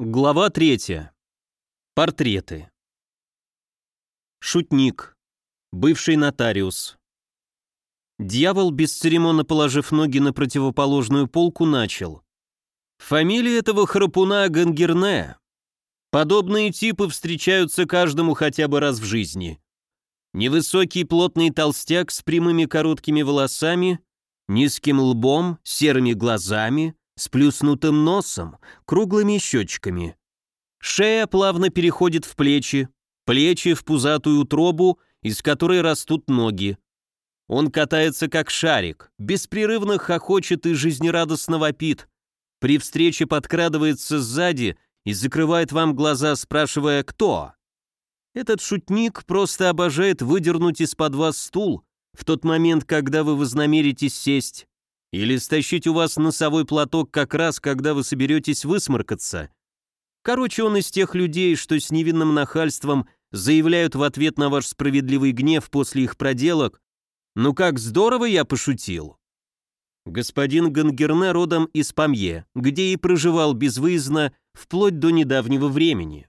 Глава третья. Портреты. Шутник. Бывший нотариус. Дьявол, бесцеремонно положив ноги на противоположную полку, начал. Фамилия этого храпуна Гангерне. Подобные типы встречаются каждому хотя бы раз в жизни. Невысокий плотный толстяк с прямыми короткими волосами, низким лбом, серыми глазами, сплюснутым носом, круглыми щечками. Шея плавно переходит в плечи, плечи в пузатую утробу, из которой растут ноги. Он катается как шарик, беспрерывно хохочет и жизнерадостно вопит. При встрече подкрадывается сзади и закрывает вам глаза, спрашивая «Кто?». Этот шутник просто обожает выдернуть из-под вас стул в тот момент, когда вы вознамеритесь сесть, или стащить у вас носовой платок как раз, когда вы соберетесь высморкаться. Короче, он из тех людей, что с невинным нахальством заявляют в ответ на ваш справедливый гнев после их проделок «Ну как здорово я пошутил!» Господин Гангерне родом из Памье, где и проживал безвыездно вплоть до недавнего времени.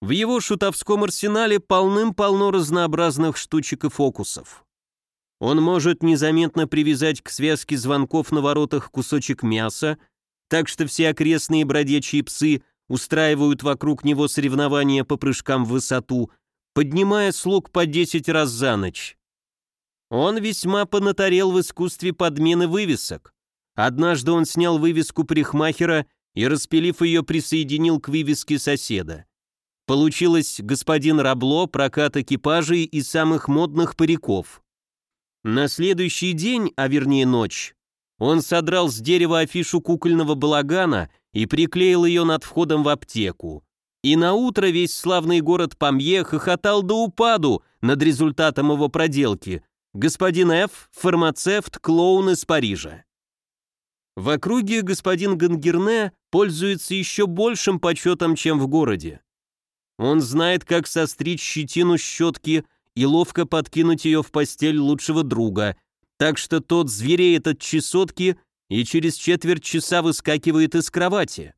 В его шутовском арсенале полным-полно разнообразных штучек и фокусов. Он может незаметно привязать к связке звонков на воротах кусочек мяса, так что все окрестные бродячие псы устраивают вокруг него соревнования по прыжкам в высоту, поднимая слуг по 10 раз за ночь. Он весьма понатарел в искусстве подмены вывесок. Однажды он снял вывеску парикмахера и, распилив ее, присоединил к вывеске соседа. Получилось господин Рабло, прокат экипажей и самых модных париков. На следующий день, а вернее ночь, он содрал с дерева афишу кукольного балагана и приклеил ее над входом в аптеку. И на утро весь славный город Памье хохотал до упаду над результатом его проделки. Господин Ф. фармацевт, клоун из Парижа. В округе господин Гангерне пользуется еще большим почетом, чем в городе. Он знает, как состричь щетину щетки и ловко подкинуть ее в постель лучшего друга, так что тот звереет от чесотки и через четверть часа выскакивает из кровати.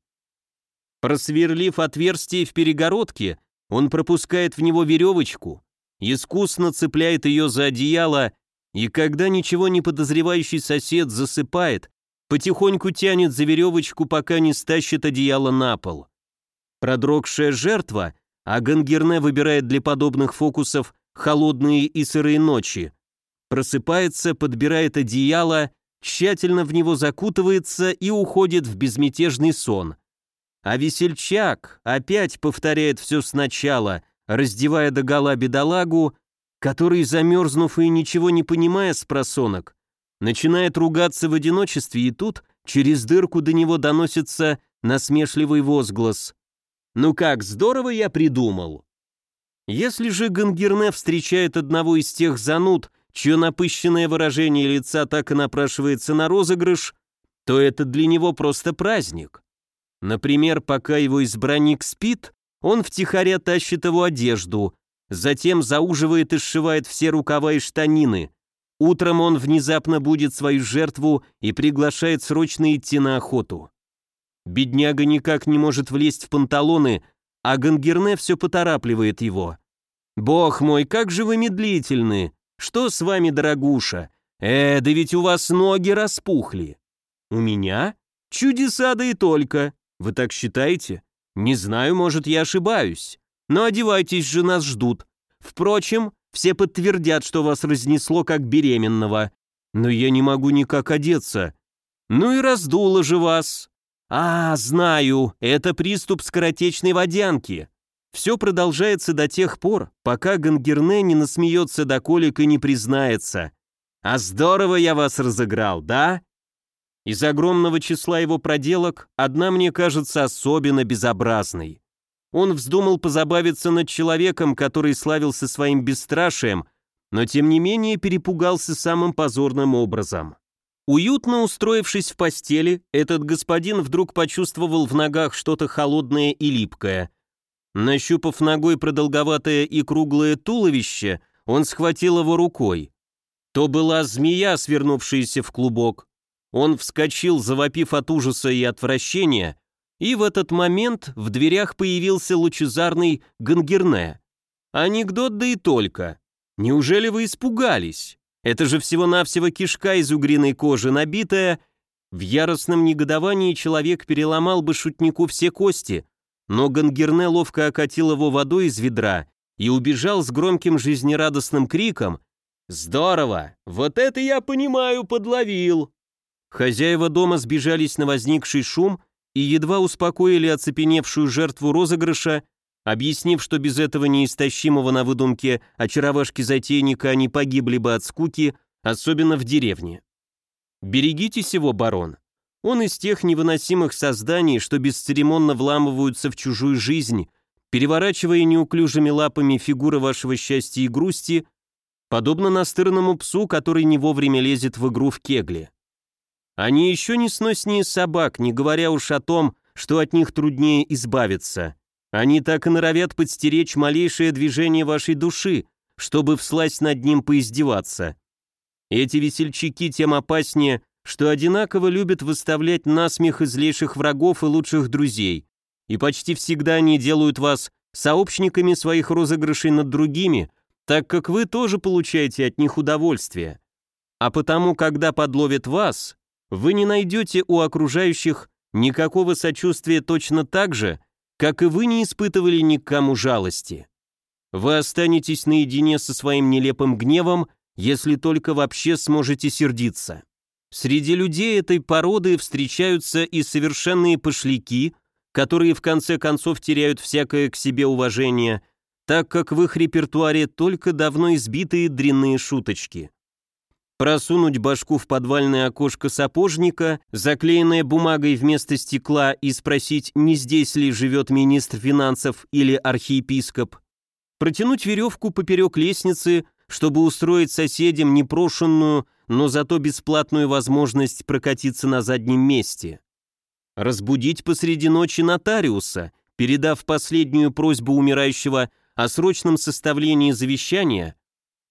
Просверлив отверстие в перегородке, он пропускает в него веревочку, искусно цепляет ее за одеяло, и когда ничего не подозревающий сосед засыпает, потихоньку тянет за веревочку, пока не стащит одеяло на пол. Продрогшая жертва, а Гангерне выбирает для подобных фокусов холодные и сырые ночи. Просыпается, подбирает одеяло, тщательно в него закутывается и уходит в безмятежный сон. А весельчак опять повторяет все сначала, раздевая догола бедолагу, который, замерзнув и ничего не понимая с просонок, начинает ругаться в одиночестве, и тут через дырку до него доносится насмешливый возглас. «Ну как, здорово я придумал!» Если же Гангерне встречает одного из тех зануд, чье напыщенное выражение лица так и напрашивается на розыгрыш, то это для него просто праздник. Например, пока его избранник спит, он втихаря тащит его одежду, затем зауживает и сшивает все рукава и штанины. Утром он внезапно будет свою жертву и приглашает срочно идти на охоту. Бедняга никак не может влезть в панталоны, а Гангерне все поторапливает его. «Бог мой, как же вы медлительны! Что с вами, дорогуша? Э, да ведь у вас ноги распухли!» «У меня? Чудеса да и только! Вы так считаете? Не знаю, может, я ошибаюсь. Но одевайтесь же, нас ждут. Впрочем, все подтвердят, что вас разнесло как беременного. Но я не могу никак одеться. Ну и раздуло же вас. «А, знаю, это приступ скоротечной водянки». Все продолжается до тех пор, пока Гангерне не насмеется до колик и не признается. «А здорово я вас разыграл, да?» Из огромного числа его проделок одна мне кажется особенно безобразной. Он вздумал позабавиться над человеком, который славился своим бесстрашием, но тем не менее перепугался самым позорным образом. Уютно устроившись в постели, этот господин вдруг почувствовал в ногах что-то холодное и липкое. Нащупав ногой продолговатое и круглое туловище, он схватил его рукой. То была змея, свернувшаяся в клубок. Он вскочил, завопив от ужаса и отвращения, И в этот момент в дверях появился лучезарный Гангерне. Анекдот да и только. Неужели вы испугались? Это же всего-навсего кишка из угриной кожи, набитая... В яростном негодовании человек переломал бы шутнику все кости, но Гангерне ловко окатил его водой из ведра и убежал с громким жизнерадостным криком «Здорово! Вот это я понимаю, подловил!» Хозяева дома сбежались на возникший шум и едва успокоили оцепеневшую жертву розыгрыша, объяснив, что без этого неистощимого на выдумке очаровашки-затейника они погибли бы от скуки, особенно в деревне. Берегитесь его, барон. Он из тех невыносимых созданий, что бесцеремонно вламываются в чужую жизнь, переворачивая неуклюжими лапами фигуры вашего счастья и грусти, подобно настырному псу, который не вовремя лезет в игру в кегли. Они еще не сноснее собак, не говоря уж о том, что от них труднее избавиться. Они так и норовят подстеречь малейшее движение вашей души, чтобы всласть над ним поиздеваться. Эти весельчаки тем опаснее, что одинаково любят выставлять насмех излейших врагов и лучших друзей, и почти всегда они делают вас сообщниками своих розыгрышей над другими, так как вы тоже получаете от них удовольствие. А потому, когда подловят вас, вы не найдете у окружающих никакого сочувствия точно так же, как и вы не испытывали ни к кому жалости. Вы останетесь наедине со своим нелепым гневом, если только вообще сможете сердиться. Среди людей этой породы встречаются и совершенные пошляки, которые в конце концов теряют всякое к себе уважение, так как в их репертуаре только давно избитые дрянные шуточки просунуть башку в подвальное окошко сапожника, заклеенное бумагой вместо стекла и спросить, не здесь ли живет министр финансов или архиепископ, протянуть веревку поперек лестницы, чтобы устроить соседям непрошенную, но зато бесплатную возможность прокатиться на заднем месте. Разбудить посреди ночи нотариуса, передав последнюю просьбу умирающего о срочном составлении завещания –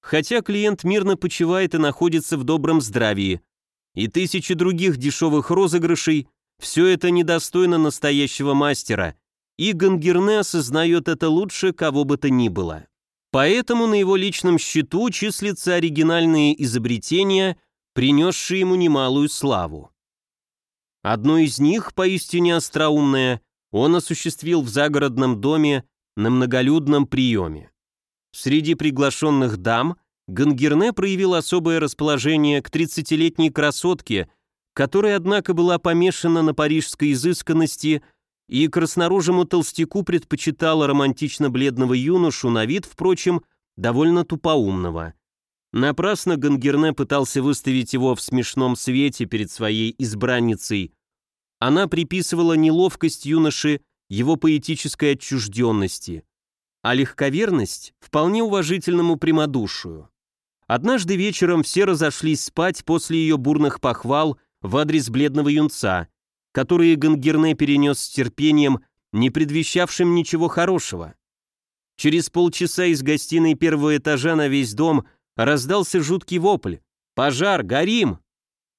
хотя клиент мирно почивает и находится в добром здравии. И тысячи других дешевых розыгрышей, все это недостойно настоящего мастера, и Гангерне осознает это лучше кого бы то ни было. Поэтому на его личном счету числятся оригинальные изобретения, принесшие ему немалую славу. Одно из них, поистине остроумное, он осуществил в загородном доме на многолюдном приеме. Среди приглашенных дам Гангерне проявил особое расположение к 30-летней красотке, которая, однако, была помешана на парижской изысканности и красноружему толстяку предпочитала романтично-бледного юношу, на вид, впрочем, довольно тупоумного. Напрасно Гангерне пытался выставить его в смешном свете перед своей избранницей. Она приписывала неловкость юноши его поэтической отчужденности – а легковерность вполне уважительному прямодушию. Однажды вечером все разошлись спать после ее бурных похвал в адрес бледного юнца, которые Гангерне перенес с терпением, не предвещавшим ничего хорошего. Через полчаса из гостиной первого этажа на весь дом раздался жуткий вопль. «Пожар! Горим!»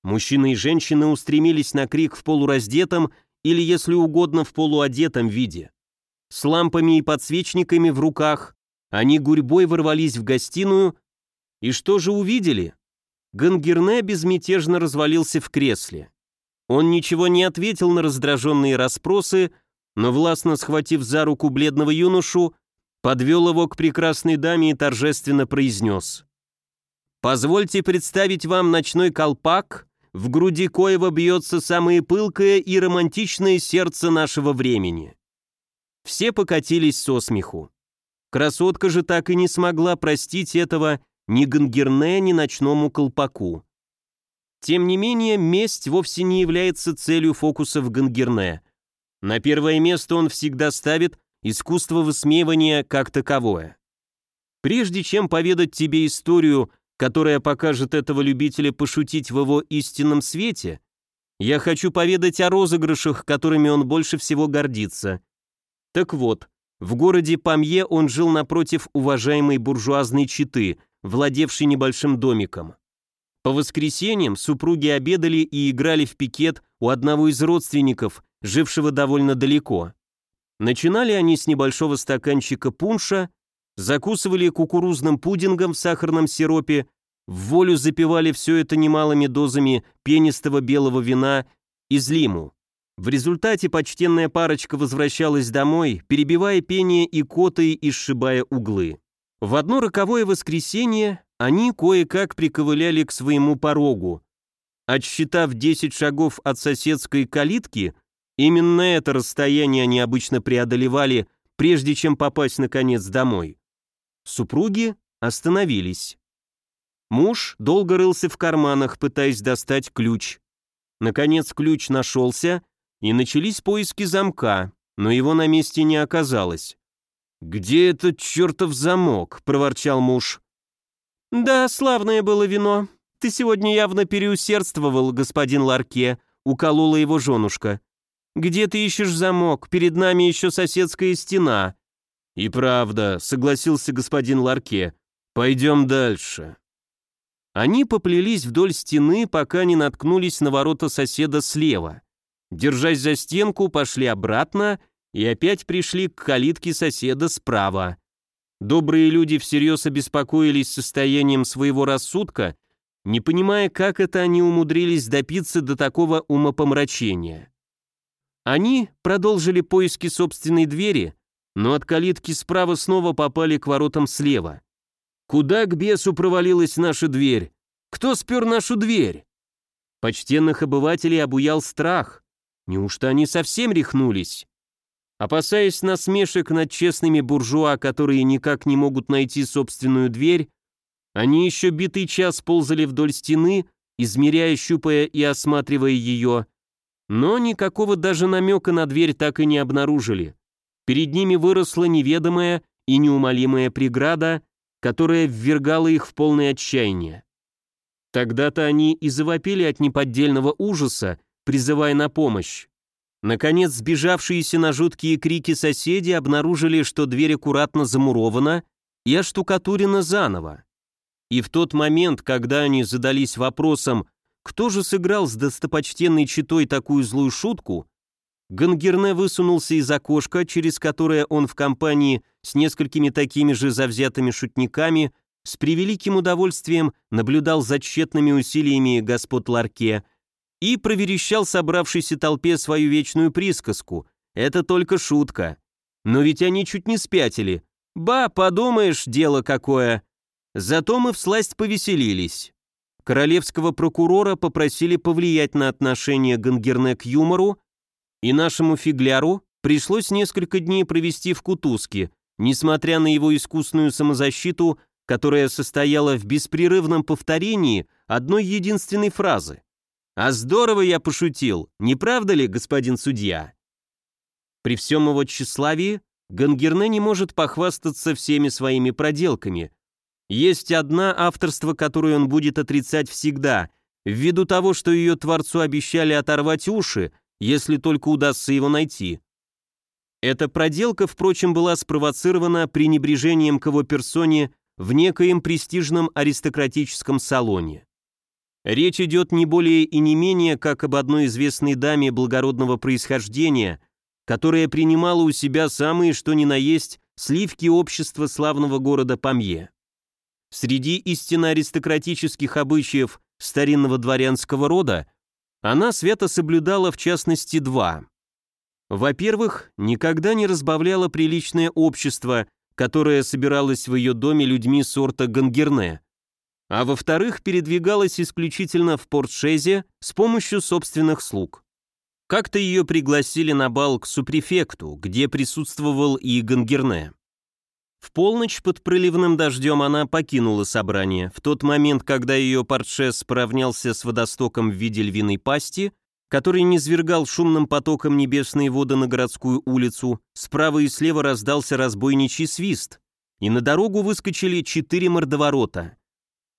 Мужчины и женщины устремились на крик в полураздетом или, если угодно, в полуодетом виде. С лампами и подсвечниками в руках они гурьбой ворвались в гостиную, и что же увидели? Гангерне безмятежно развалился в кресле. Он ничего не ответил на раздраженные расспросы, но властно схватив за руку бледного юношу, подвел его к прекрасной даме и торжественно произнес. «Позвольте представить вам ночной колпак, в груди коего бьется самое пылкое и романтичное сердце нашего времени». Все покатились со смеху. Красотка же так и не смогла простить этого ни Гангерне, ни ночному колпаку. Тем не менее, месть вовсе не является целью фокусов Гангерне. На первое место он всегда ставит искусство высмеивания как таковое. Прежде чем поведать тебе историю, которая покажет этого любителя пошутить в его истинном свете, я хочу поведать о розыгрышах, которыми он больше всего гордится – так вот, в городе Памье он жил напротив уважаемой буржуазной четы, владевшей небольшим домиком. По воскресеньям супруги обедали и играли в пикет у одного из родственников, жившего довольно далеко. Начинали они с небольшого стаканчика пунша, закусывали кукурузным пудингом в сахарном сиропе, в волю запивали все это немалыми дозами пенистого белого вина из лиму. В результате почтенная парочка возвращалась домой, перебивая пение и котой и сшибая углы. В одно роковое воскресенье они кое-как приковыляли к своему порогу. Отсчитав 10 шагов от соседской калитки, именно это расстояние они обычно преодолевали, прежде чем попасть наконец домой. Супруги остановились. Муж долго рылся в карманах, пытаясь достать ключ. Наконец ключ нашелся, и начались поиски замка, но его на месте не оказалось. «Где этот чертов замок?» — проворчал муж. «Да, славное было вино. Ты сегодня явно переусердствовал, господин Ларке», — уколола его женушка. «Где ты ищешь замок? Перед нами еще соседская стена». «И правда», — согласился господин Ларке. «Пойдем дальше». Они поплелись вдоль стены, пока не наткнулись на ворота соседа слева. Держась за стенку, пошли обратно и опять пришли к калитке соседа справа. Добрые люди всерьез обеспокоились состоянием своего рассудка, не понимая, как это они умудрились допиться до такого умопомрачения. Они продолжили поиски собственной двери, но от калитки справа снова попали к воротам слева. Куда к бесу провалилась наша дверь? Кто спер нашу дверь? Почтенных обывателей обуял страх. Неужто они совсем рехнулись? Опасаясь насмешек над честными буржуа, которые никак не могут найти собственную дверь, они еще битый час ползали вдоль стены, измеряя, щупая и осматривая ее, но никакого даже намека на дверь так и не обнаружили. Перед ними выросла неведомая и неумолимая преграда, которая ввергала их в полное отчаяние. Тогда-то они и завопили от неподдельного ужаса, призывая на помощь. Наконец, сбежавшиеся на жуткие крики соседи обнаружили, что дверь аккуратно замурована и оштукатурена заново. И в тот момент, когда они задались вопросом, кто же сыграл с достопочтенной читой такую злую шутку, Гангерне высунулся из окошка, через которое он в компании с несколькими такими же завзятыми шутниками с превеликим удовольствием наблюдал за тщетными усилиями господ Ларке и проверещал собравшейся толпе свою вечную присказку. Это только шутка. Но ведь они чуть не спятили. Ба, подумаешь, дело какое. Зато мы всласть повеселились. Королевского прокурора попросили повлиять на отношение Гангерне к юмору, и нашему фигляру пришлось несколько дней провести в кутузке, несмотря на его искусную самозащиту, которая состояла в беспрерывном повторении одной единственной фразы. А здорово я пошутил, не правда ли, господин судья? При всем его тщеславии Гангерне не может похвастаться всеми своими проделками. Есть одна авторство, которую он будет отрицать всегда, ввиду того, что ее творцу обещали оторвать уши, если только удастся его найти. Эта проделка, впрочем, была спровоцирована пренебрежением к его персоне в некоем престижном аристократическом салоне. Речь идет не более и не менее, как об одной известной даме благородного происхождения, которая принимала у себя самые что ни на есть сливки общества славного города Памье. Среди истинно аристократических обычаев старинного дворянского рода она свято соблюдала в частности два. Во-первых, никогда не разбавляла приличное общество, которое собиралось в ее доме людьми сорта Гангерне – а во-вторых, передвигалась исключительно в Портшезе с помощью собственных слуг. Как-то ее пригласили на бал к супрефекту, где присутствовал и Гангерне. В полночь под проливным дождем она покинула собрание. В тот момент, когда ее портшес поравнялся с водостоком в виде львиной пасти, который низвергал шумным потоком небесные воды на городскую улицу, справа и слева раздался разбойничий свист, и на дорогу выскочили четыре мордоворота.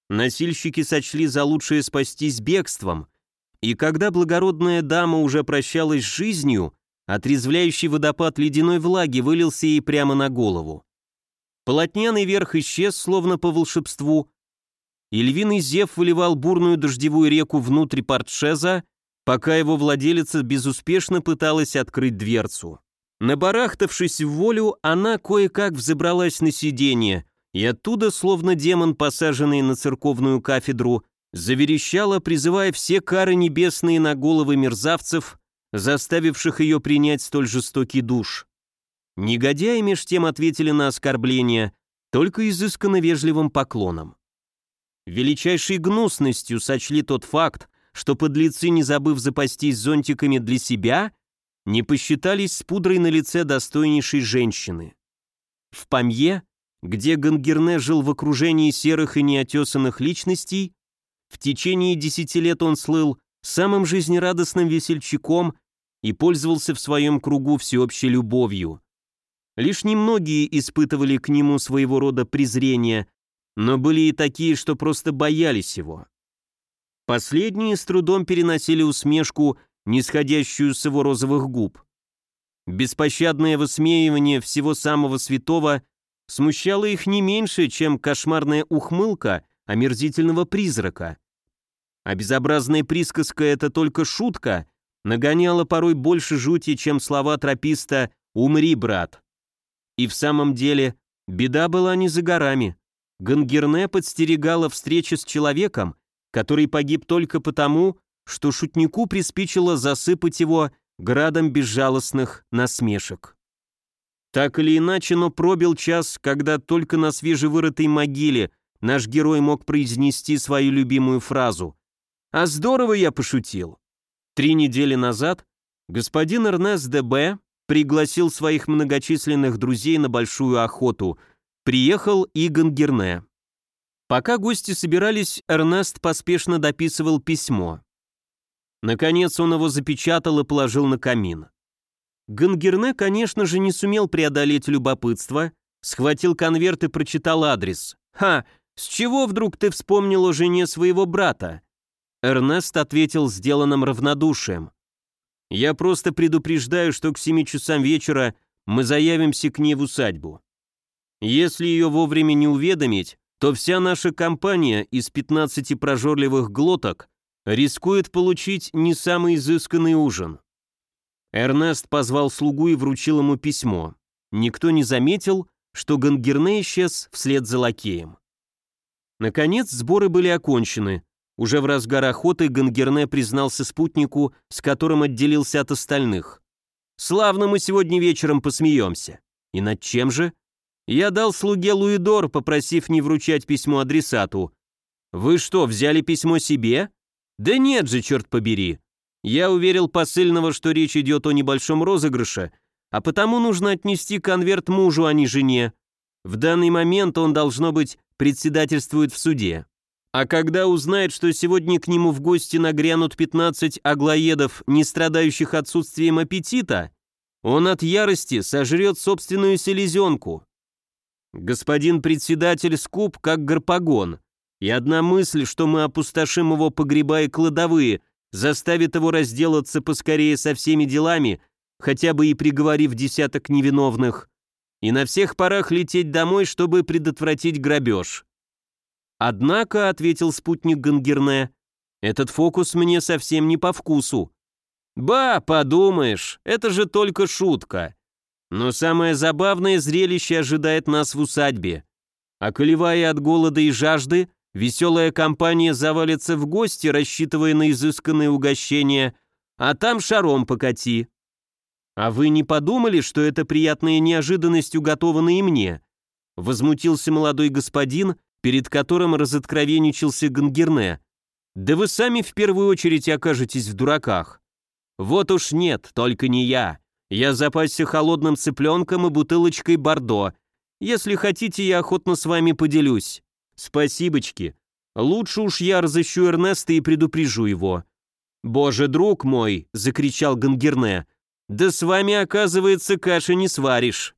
Носильщики сочли за лучшее спастись бегством, и когда благородная дама уже прощалась с жизнью, отрезвляющий водопад ледяной влаги вылился ей прямо на голову. Полотняный верх исчез, словно по волшебству, и львиный зев выливал бурную дождевую реку внутрь портшеза, пока его владелица безуспешно пыталась открыть дверцу. Набарахтавшись в волю, она кое-как взобралась на сиденье, и оттуда, словно демон, посаженный на церковную кафедру, заверещала, призывая все кары небесные на головы мерзавцев, заставивших ее принять столь жестокий душ. Негодяи меж тем ответили на оскорбление только изысканно вежливым поклоном. Величайшей гнусностью сочли тот факт, что подлецы, не забыв запастись зонтиками для себя, не посчитались с пудрой на лице достойнейшей женщины. В Памье, где Гангерне жил в окружении серых и неотесанных личностей, в течение десяти лет он слыл самым жизнерадостным весельчаком и пользовался в своем кругу всеобщей любовью. Лишь немногие испытывали к нему своего рода презрение, но были и такие, что просто боялись его. Последние с трудом переносили усмешку, нисходящую с его розовых губ. Беспощадное высмеивание всего самого святого смущало их не меньше, чем кошмарная ухмылка омерзительного призрака. А безобразная присказка — это только шутка, нагоняла порой больше жути, чем слова трописта «Умри, брат». И в самом деле, беда была не за горами. Гангерне подстерегала встреча с человеком, который погиб только потому, что шутнику приспичило засыпать его градом безжалостных насмешек. Так или иначе, но пробил час, когда только на свежевырытой могиле наш герой мог произнести свою любимую фразу «А здорово я пошутил». Три недели назад господин Эрнест Д.Б. пригласил своих многочисленных друзей на большую охоту. Приехал и Гангерне. Пока гости собирались, Эрнест поспешно дописывал письмо. Наконец он его запечатал и положил на камин. Гангерне, конечно же, не сумел преодолеть любопытство, схватил конверт и прочитал адрес. «Ха, с чего вдруг ты вспомнил о жене своего брата?» Эрнест ответил сделанным равнодушием. «Я просто предупреждаю, что к семи часам вечера мы заявимся к ней в усадьбу. Если ее вовремя не уведомить, то вся наша компания из 15 прожорливых глоток рискует получить не самый изысканный ужин». Эрнест позвал слугу и вручил ему письмо. Никто не заметил, что Гангерне исчез вслед за лакеем. Наконец сборы были окончены. Уже в разгар охоты Гангерне признался спутнику, с которым отделился от остальных. «Славно мы сегодня вечером посмеемся. И над чем же?» Я дал слуге Луидор, попросив не вручать письмо адресату. «Вы что, взяли письмо себе?» «Да нет же, черт побери!» Я уверил посыльного, что речь идет о небольшом розыгрыше, а потому нужно отнести конверт мужу, а не жене. В данный момент он, должно быть, председательствует в суде. А когда узнает, что сегодня к нему в гости нагрянут 15 аглоедов, не страдающих отсутствием аппетита, он от ярости сожрет собственную селезенку. Господин председатель скуп, как гарпагон, и одна мысль, что мы опустошим его погреба и кладовые, заставит его разделаться поскорее со всеми делами, хотя бы и приговорив десяток невиновных, и на всех парах лететь домой, чтобы предотвратить грабеж. «Однако», — ответил спутник Гангерне, — «этот фокус мне совсем не по вкусу». «Ба, подумаешь, это же только шутка. Но самое забавное зрелище ожидает нас в усадьбе. Околевая от голода и жажды, веселая компания завалится в гости, рассчитывая на изысканные угощения, а там шаром покати. А вы не подумали, что эта приятная неожиданность уготована и мне?» Возмутился молодой господин, перед которым разоткровенничался Гангерне. «Да вы сами в первую очередь окажетесь в дураках». «Вот уж нет, только не я. Я запасся холодным цыпленком и бутылочкой бордо. Если хотите, я охотно с вами поделюсь. Спасибочки. Лучше уж я разыщу Эрнеста и предупрежу его». «Боже, друг мой!» — закричал Гангерне. «Да с вами, оказывается, каши не сваришь».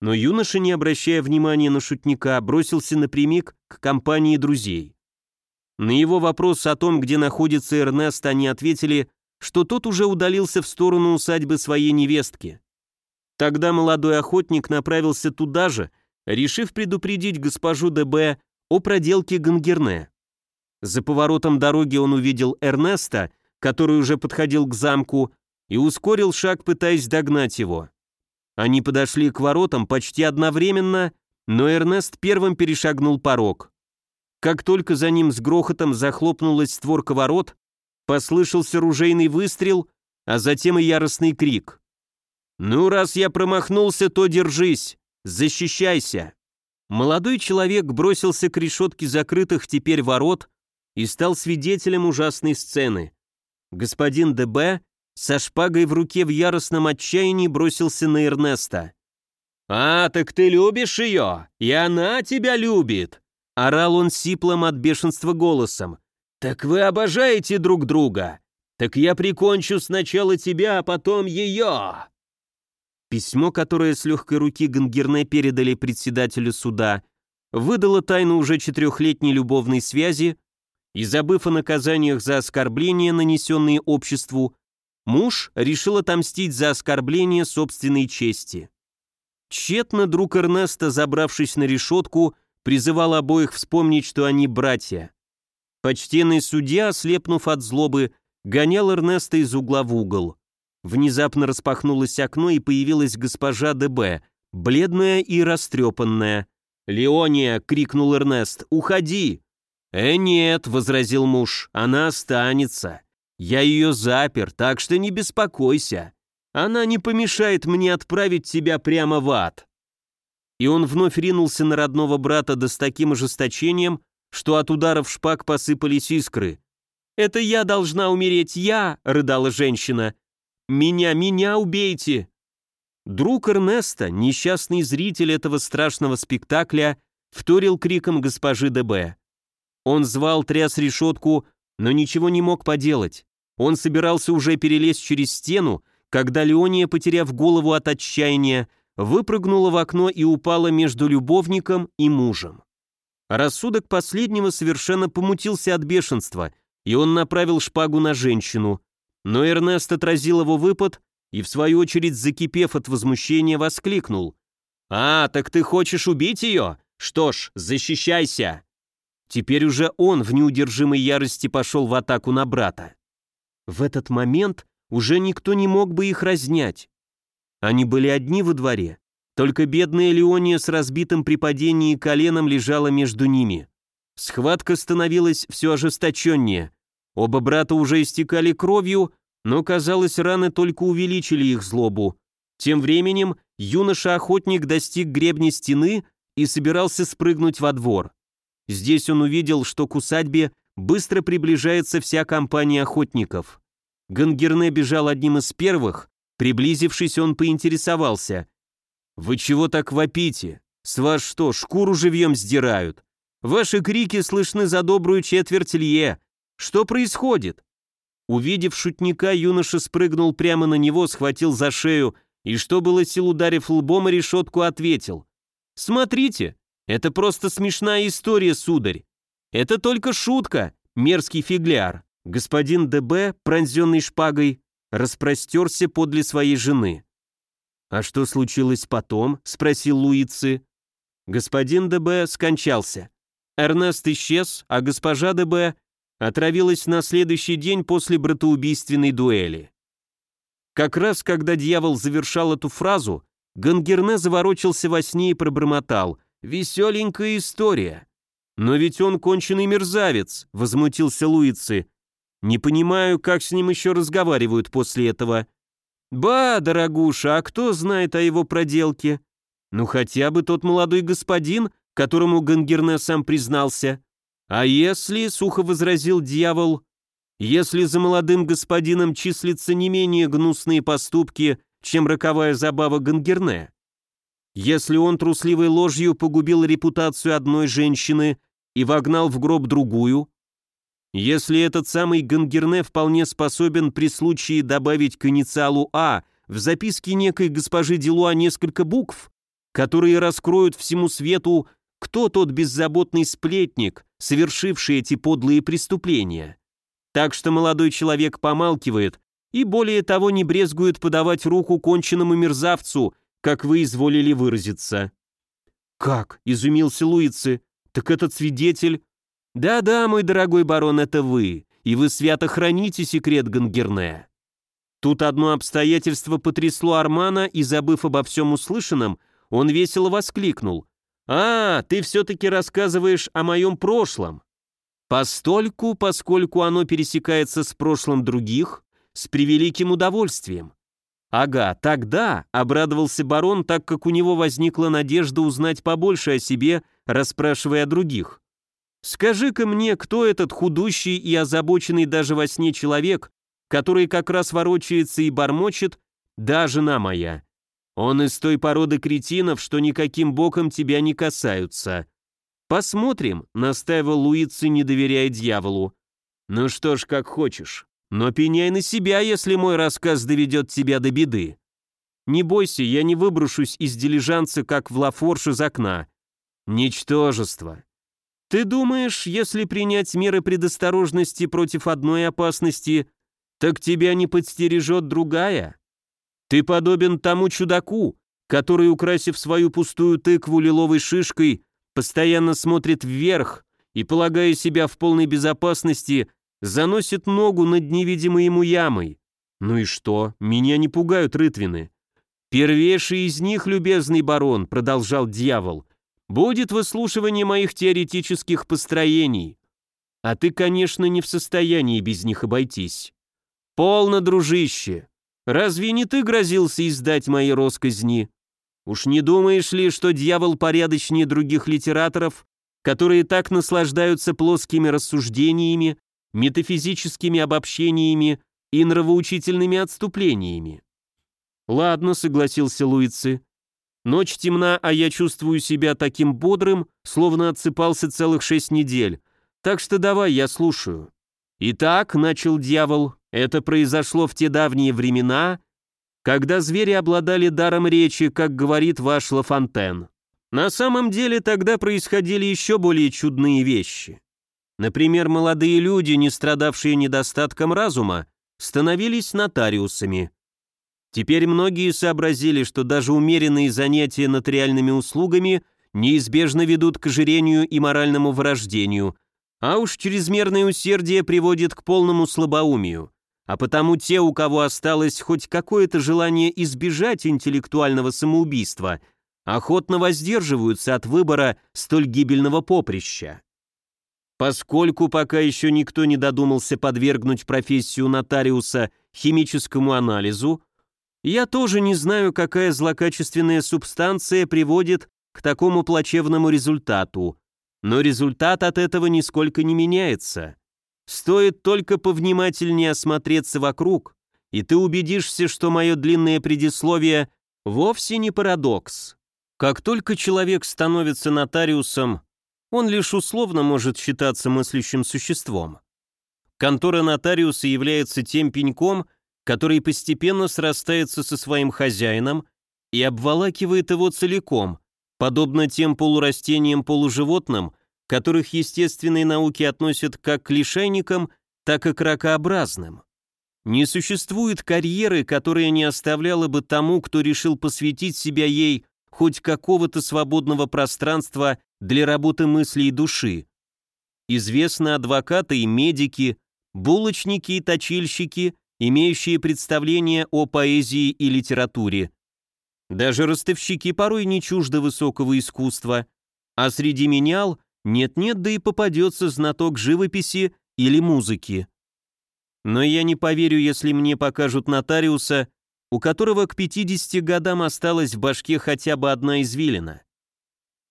Но юноша, не обращая внимания на шутника, бросился напрямик к компании друзей. На его вопрос о том, где находится Эрнест, они ответили, что тот уже удалился в сторону усадьбы своей невестки. Тогда молодой охотник направился туда же, решив предупредить госпожу ДБ о проделке Гангерне. За поворотом дороги он увидел Эрнеста, который уже подходил к замку, и ускорил шаг, пытаясь догнать его. Они подошли к воротам почти одновременно, но Эрнест первым перешагнул порог. Как только за ним с грохотом захлопнулась створка ворот, послышался ружейный выстрел, а затем и яростный крик. «Ну, раз я промахнулся, то держись! Защищайся!» Молодой человек бросился к решетке закрытых теперь ворот и стал свидетелем ужасной сцены. Господин ДБ со шпагой в руке в яростном отчаянии бросился на Эрнеста. «А, так ты любишь ее, и она тебя любит!» Орал он сиплым от бешенства голосом. «Так вы обожаете друг друга! Так я прикончу сначала тебя, а потом ее!» Письмо, которое с легкой руки Гангерне передали председателю суда, выдало тайну уже четырехлетней любовной связи, и, забыв о наказаниях за оскорбления, нанесенные обществу, муж решил отомстить за оскорбление собственной чести. Тщетно друг Эрнеста, забравшись на решетку, призывал обоих вспомнить, что они братья. Почтенный судья, ослепнув от злобы, гонял Эрнеста из угла в угол. Внезапно распахнулось окно, и появилась госпожа ДБ, бледная и растрепанная. «Леония!» — крикнул Эрнест. «Уходи!» «Э, нет!» — возразил муж. «Она останется. Я ее запер, так что не беспокойся. Она не помешает мне отправить тебя прямо в ад». И он вновь ринулся на родного брата да с таким ожесточением, что от ударов шпаг посыпались искры. «Это я должна умереть, я!» — рыдала женщина. Меня, меня убейте!» Друг Эрнеста, несчастный зритель этого страшного спектакля, вторил криком госпожи ДБ. Он звал, тряс решетку, но ничего не мог поделать. Он собирался уже перелезть через стену, когда Леония, потеряв голову от отчаяния, выпрыгнула в окно и упала между любовником и мужем. Рассудок последнего совершенно помутился от бешенства, и он направил шпагу на женщину. Но Эрнест отразил его выпад и, в свою очередь, закипев от возмущения, воскликнул. «А, так ты хочешь убить ее? Что ж, защищайся!» Теперь уже он в неудержимой ярости пошел в атаку на брата. В этот момент уже никто не мог бы их разнять. Они были одни во дворе, только бедная Леония с разбитым при падении коленом лежала между ними. Схватка становилась все ожесточеннее. Оба брата уже истекали кровью, но, казалось, раны только увеличили их злобу. Тем временем юноша-охотник достиг гребня стены и собирался спрыгнуть во двор. Здесь он увидел, что к усадьбе быстро приближается вся компания охотников. Гангерне бежал одним из первых, приблизившись, он поинтересовался. «Вы чего так вопите? С вас что, шкуру живьем сдирают? Ваши крики слышны за добрую четверть лье. Что происходит?» Увидев шутника, юноша спрыгнул прямо на него, схватил за шею и, что было сил ударив лбом и решетку, ответил. «Смотрите, это просто смешная история, сударь. Это только шутка, мерзкий фигляр». Господин ДБ, пронзенный шпагой, распростерся подле своей жены. «А что случилось потом?» — спросил Луицы. Господин ДБ скончался. Эрнест исчез, а госпожа ДБ отравилась на следующий день после братоубийственной дуэли. Как раз когда дьявол завершал эту фразу, Гангерне заворочился во сне и пробормотал «Веселенькая история». «Но ведь он конченый мерзавец», — возмутился Луицы. «Не понимаю, как с ним еще разговаривают после этого». «Ба, дорогуша, а кто знает о его проделке?» «Ну хотя бы тот молодой господин, которому Гангерне сам признался». «А если, — сухо возразил дьявол, — если за молодым господином числятся не менее гнусные поступки, чем роковая забава Гангерне? Если он трусливой ложью погубил репутацию одной женщины и вогнал в гроб другую? Если этот самый Гангерне вполне способен при случае добавить к инициалу «А» в записке некой госпожи Делуа несколько букв, которые раскроют всему свету кто тот беззаботный сплетник, совершивший эти подлые преступления? Так что молодой человек помалкивает и более того не брезгует подавать руку конченному мерзавцу, как вы изволили выразиться. «Как?» — изумился Луицы. «Так этот свидетель...» «Да-да, мой дорогой барон, это вы. и вы свято храните секрет Гангерне. Тут одно обстоятельство потрясло Армана, и, забыв обо всем услышанном, он весело воскликнул. «А, ты все-таки рассказываешь о моем прошлом». Постольку, поскольку оно пересекается с прошлым других, с превеликим удовольствием. Ага, тогда обрадовался барон, так как у него возникла надежда узнать побольше о себе, расспрашивая других. «Скажи-ка мне, кто этот худущий и озабоченный даже во сне человек, который как раз ворочается и бормочет «Да, жена моя». Он из той породы кретинов, что никаким боком тебя не касаются. Посмотрим, настаивал Луици, не доверяя дьяволу. Ну что ж, как хочешь. Но пеняй на себя, если мой рассказ доведет тебя до беды. Не бойся, я не выброшусь из дилижанца, как в Лафорш из окна. Ничтожество. Ты думаешь, если принять меры предосторожности против одной опасности, так тебя не подстережет другая? Ты подобен тому чудаку, который, украсив свою пустую тыкву лиловой шишкой, постоянно смотрит вверх и, полагая себя в полной безопасности, заносит ногу над невидимой ему ямой. Ну и что, меня не пугают рытвины. Первейший из них, любезный барон, продолжал дьявол, будет выслушивание моих теоретических построений. А ты, конечно, не в состоянии без них обойтись. «Полно, дружище! Разве не ты грозился издать мои росказни? Уж не думаешь ли, что дьявол порядочнее других литераторов, которые так наслаждаются плоскими рассуждениями, метафизическими обобщениями и нравоучительными отступлениями?» «Ладно», — согласился Луицы. «Ночь темна, а я чувствую себя таким бодрым, словно отсыпался целых шесть недель. Так что давай, я слушаю». «Итак», — начал дьявол, это произошло в те давние времена, когда звери обладали даром речи, как говорит ваш Лафонтен. На самом деле тогда происходили еще более чудные вещи. Например, молодые люди, не страдавшие недостатком разума, становились нотариусами. Теперь многие сообразили, что даже умеренные занятия нотариальными услугами неизбежно ведут к ожирению и моральному вырождению, а уж чрезмерное усердие приводит к полному слабоумию а потому те, у кого осталось хоть какое-то желание избежать интеллектуального самоубийства, охотно воздерживаются от выбора столь гибельного поприща. Поскольку пока еще никто не додумался подвергнуть профессию нотариуса химическому анализу, я тоже не знаю, какая злокачественная субстанция приводит к такому плачевному результату, но результат от этого нисколько не меняется. Стоит только повнимательнее осмотреться вокруг, и ты убедишься, что мое длинное предисловие вовсе не парадокс. Как только человек становится нотариусом, он лишь условно может считаться мыслящим существом. Контора нотариуса является тем пеньком, который постепенно срастается со своим хозяином и обволакивает его целиком, подобно тем полурастениям-полуживотным, которых естественные науки относят как к лишайникам, так и к ракообразным. Не существует карьеры, которая не оставляла бы тому, кто решил посвятить себя ей хоть какого-то свободного пространства для работы мысли и души. Известны адвокаты и медики, булочники и точильщики, имеющие представление о поэзии и литературе. Даже ростовщики порой не чужды высокого искусства, а среди менял нет-нет, да и попадется знаток живописи или музыки. Но я не поверю, если мне покажут нотариуса, у которого к 50 годам осталась в башке хотя бы одна извилина.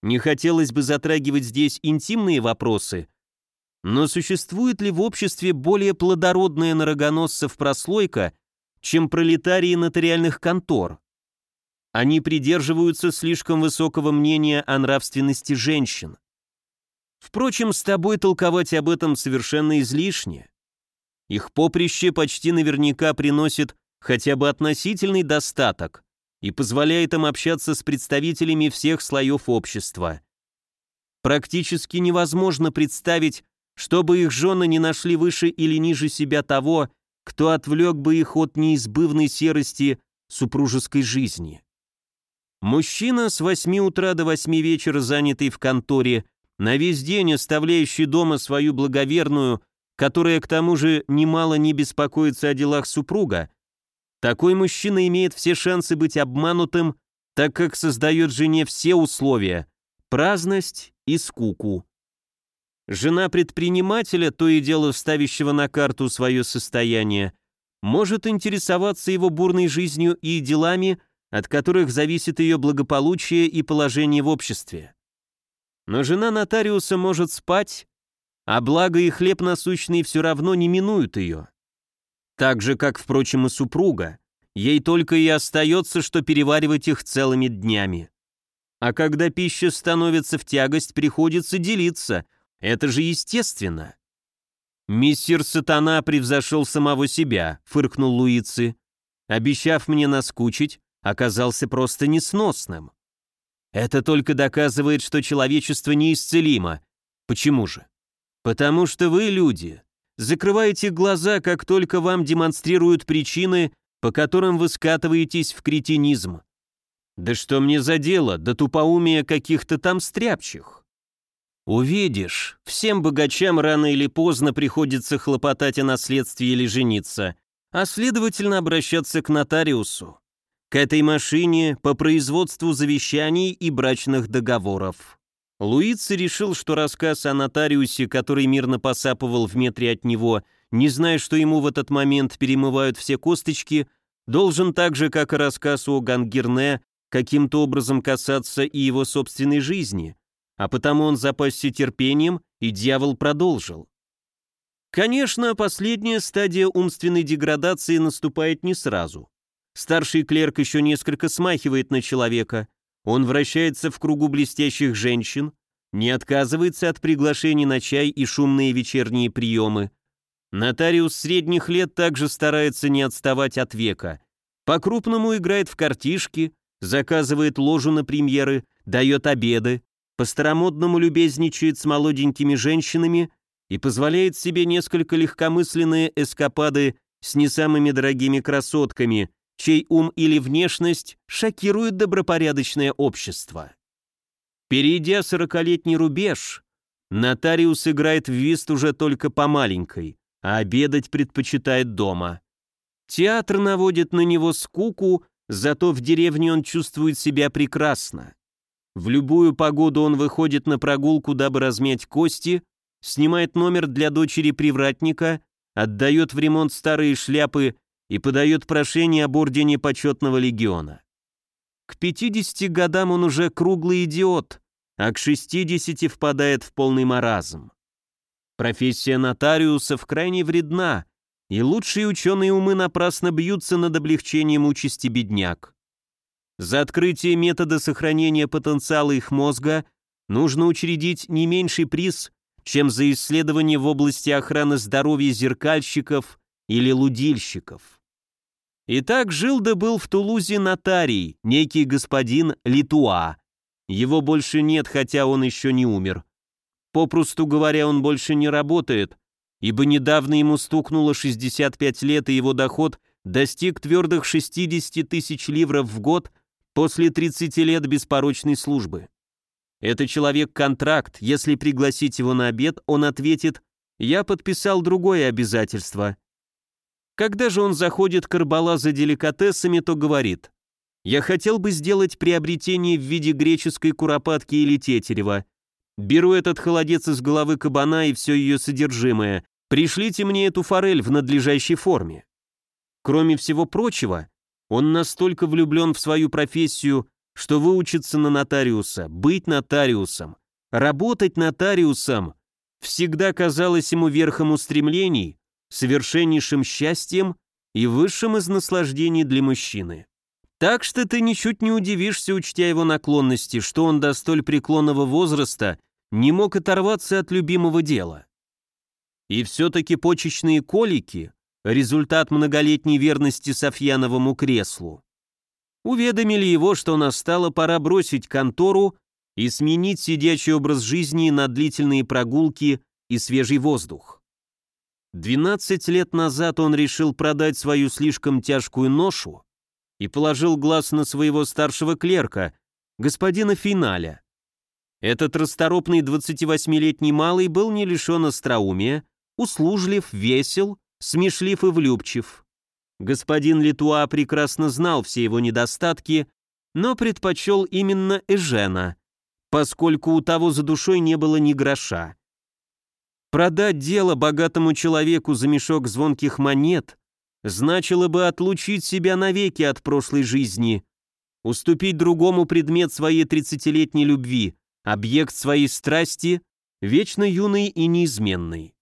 Не хотелось бы затрагивать здесь интимные вопросы, но существует ли в обществе более плодородная на прослойка, чем пролетарии нотариальных контор? Они придерживаются слишком высокого мнения о нравственности женщин. Впрочем, с тобой толковать об этом совершенно излишне. Их поприще почти наверняка приносит хотя бы относительный достаток и позволяет им общаться с представителями всех слоев общества. Практически невозможно представить, чтобы их жены не нашли выше или ниже себя того, кто отвлек бы их от неизбывной серости супружеской жизни. Мужчина с 8 утра до 8 вечера занятый в конторе – на весь день оставляющий дома свою благоверную, которая к тому же немало не беспокоится о делах супруга, такой мужчина имеет все шансы быть обманутым, так как создает жене все условия – праздность и скуку. Жена предпринимателя, то и дело ставящего на карту свое состояние, может интересоваться его бурной жизнью и делами, от которых зависит ее благополучие и положение в обществе. Но жена нотариуса может спать, а благо и хлеб насущный все равно не минуют ее. Так же, как, впрочем, и супруга, ей только и остается, что переваривать их целыми днями. А когда пища становится в тягость, приходится делиться, это же естественно. «Мистер Сатана превзошел самого себя», — фыркнул Луицы. «Обещав мне наскучить, оказался просто несносным. Это только доказывает, что человечество неисцелимо. Почему же? Потому что вы, люди, закрываете глаза, как только вам демонстрируют причины, по которым вы скатываетесь в кретинизм. Да что мне за дело, до тупоумия каких-то там стряпчих? Увидишь, всем богачам рано или поздно приходится хлопотать о наследстве или жениться, а следовательно обращаться к нотариусу этой машине по производству завещаний и брачных договоров. Луици решил, что рассказ о нотариусе, который мирно посапывал в метре от него, не зная, что ему в этот момент перемывают все косточки, должен так же, как и рассказ о Гангерне, каким-то образом касаться и его собственной жизни, а потому он запасся терпением, и дьявол продолжил. Конечно, последняя стадия умственной деградации наступает не сразу. Старший клерк еще несколько смахивает на человека. Он вращается в кругу блестящих женщин, не отказывается от приглашений на чай и шумные вечерние приемы. Нотариус средних лет также старается не отставать от века. По-крупному играет в картишки, заказывает ложу на премьеры, дает обеды, по-старомодному любезничает с молоденькими женщинами и позволяет себе несколько легкомысленные эскапады с не самыми дорогими красотками, чей ум или внешность шокирует добропорядочное общество. Перейдя сорокалетний рубеж, нотариус играет в вист уже только по маленькой, а обедать предпочитает дома. Театр наводит на него скуку, зато в деревне он чувствует себя прекрасно. В любую погоду он выходит на прогулку, дабы размять кости, снимает номер для дочери привратника, отдает в ремонт старые шляпы и подает прошение об ордене почетного легиона. К 50 годам он уже круглый идиот, а к 60 впадает в полный маразм. Профессия нотариусов крайне вредна, и лучшие ученые умы напрасно бьются над облегчением участи бедняк. За открытие метода сохранения потенциала их мозга нужно учредить не меньший приз, чем за исследование в области охраны здоровья зеркальщиков или лудильщиков. Итак, жил да был в Тулузе нотарий, некий господин Литуа. Его больше нет, хотя он еще не умер. Попросту говоря, он больше не работает, ибо недавно ему стукнуло 65 лет, и его доход достиг твердых 60 тысяч ливров в год после 30 лет беспорочной службы. Это человек-контракт, если пригласить его на обед, он ответит «Я подписал другое обязательство», когда же он заходит к Арбала за деликатесами, то говорит «Я хотел бы сделать приобретение в виде греческой куропатки или тетерева. Беру этот холодец из головы кабана и все ее содержимое. Пришлите мне эту форель в надлежащей форме». Кроме всего прочего, он настолько влюблен в свою профессию, что выучиться на нотариуса, быть нотариусом, работать нотариусом всегда казалось ему верхом устремлений, совершеннейшим счастьем и высшим из наслаждений для мужчины. Так что ты ничуть не удивишься, учтя его наклонности, что он до столь преклонного возраста не мог оторваться от любимого дела. И все-таки почечные колики – результат многолетней верности Софьяновому креслу. Уведомили его, что настало пора бросить контору и сменить сидячий образ жизни на длительные прогулки и свежий воздух. 12 лет назад он решил продать свою слишком тяжкую ношу и положил глаз на своего старшего клерка, господина Финаля. Этот расторопный 28-летний малый был не лишен остроумия, услужлив, весел, смешлив и влюбчив. Господин Литуа прекрасно знал все его недостатки, но предпочел именно Эжена, поскольку у того за душой не было ни гроша. Продать дело богатому человеку за мешок звонких монет значило бы отлучить себя навеки от прошлой жизни, уступить другому предмет своей тридцатилетней любви, объект своей страсти, вечно юный и неизменный.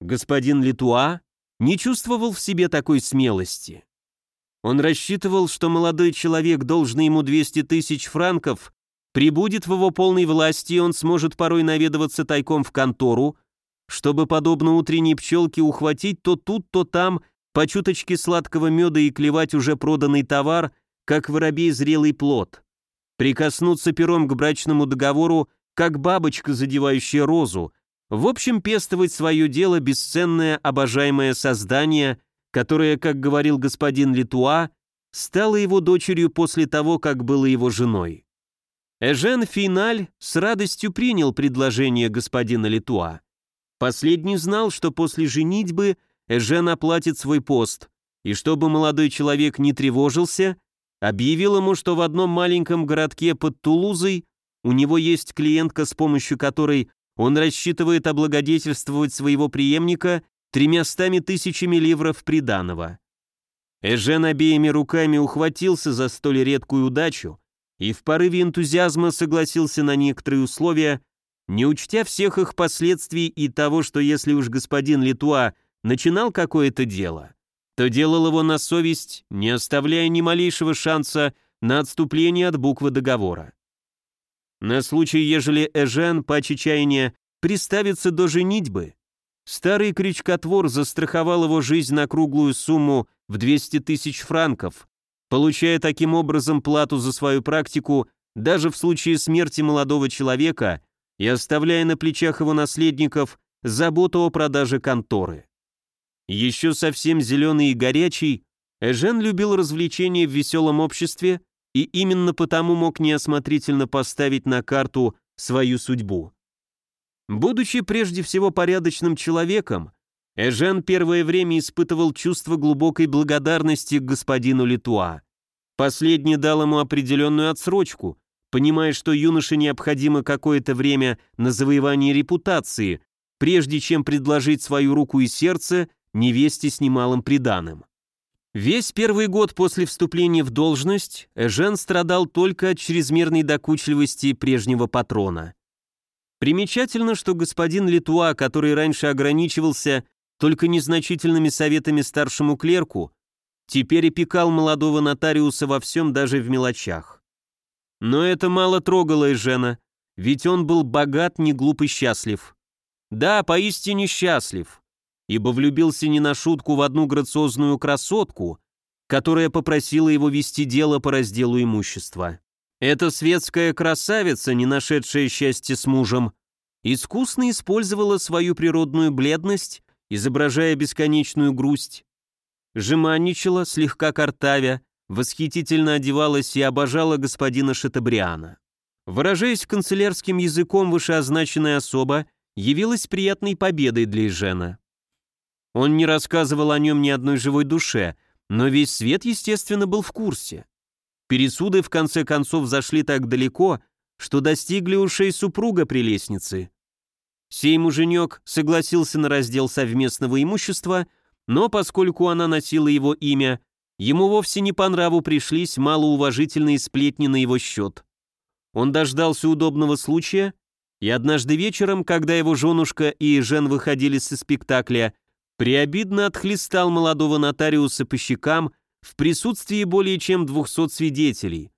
Господин Литуа не чувствовал в себе такой смелости. Он рассчитывал, что молодой человек, должный ему 200 тысяч франков, прибудет в его полной власти, и он сможет порой наведываться тайком в контору, чтобы, подобно утренней пчелке, ухватить то тут, то там по чуточке сладкого меда и клевать уже проданный товар, как воробей зрелый плод. Прикоснуться пером к брачному договору, как бабочка, задевающая розу, в общем, пестовать свое дело бесценное, обожаемое создание, которое, как говорил господин Литуа, стало его дочерью после того, как было его женой. Эжен Финаль с радостью принял предложение господина Литуа. Последний знал, что после женитьбы Эжен оплатит свой пост, и чтобы молодой человек не тревожился, объявил ему, что в одном маленьком городке под Тулузой у него есть клиентка, с помощью которой он рассчитывает облагодетельствовать своего преемника тремястами тысячами ливров приданого. Эжен обеими руками ухватился за столь редкую удачу и в порыве энтузиазма согласился на некоторые условия, не учтя всех их последствий и того, что если уж господин Литуа начинал какое-то дело, то делал его на совесть, не оставляя ни малейшего шанса на отступление от буквы договора. На случай, ежели Эжен по чаяния приставится до женитьбы, старый крючкотвор застраховал его жизнь на круглую сумму в 200 тысяч франков, получая таким образом плату за свою практику даже в случае смерти молодого человека и оставляя на плечах его наследников заботу о продаже конторы. Еще совсем зеленый и горячий, Эжен любил развлечения в веселом обществе и именно потому мог неосмотрительно поставить на карту свою судьбу. Будучи прежде всего порядочным человеком, Эжен первое время испытывал чувство глубокой благодарности к господину Литуа. Последний дал ему определенную отсрочку, понимая, что юноше необходимо какое-то время на завоевание репутации, прежде чем предложить свою руку и сердце невесте с немалым приданым. Весь первый год после вступления в должность Эжен страдал только от чрезмерной докучливости прежнего патрона. Примечательно, что господин Литуа, который раньше ограничивался только незначительными советами старшему клерку, теперь опекал молодого нотариуса во всем, даже в мелочах. Но это мало трогало Эжена, ведь он был богат, не глуп и счастлив. Да, поистине счастлив ибо влюбился не на шутку в одну грациозную красотку, которая попросила его вести дело по разделу имущества. Эта светская красавица, не нашедшая счастья с мужем, искусно использовала свою природную бледность, изображая бесконечную грусть. Жеманничала, слегка картавя, восхитительно одевалась и обожала господина Шатабриана. Выражаясь канцелярским языком, вышеозначенная особа явилась приятной победой для Жена. Он не рассказывал о нем ни одной живой душе, но весь свет, естественно, был в курсе. Пересуды в конце концов зашли так далеко, что достигли ушей супруга при лестнице. Сей муженек согласился на раздел совместного имущества, но поскольку она носила его имя, ему вовсе не по нраву пришлись малоуважительные сплетни на его счет. Он дождался удобного случая, и однажды вечером, когда его женушка и Жен выходили со спектакля, приобидно отхлестал молодого нотариуса по щекам в присутствии более чем 200 свидетелей.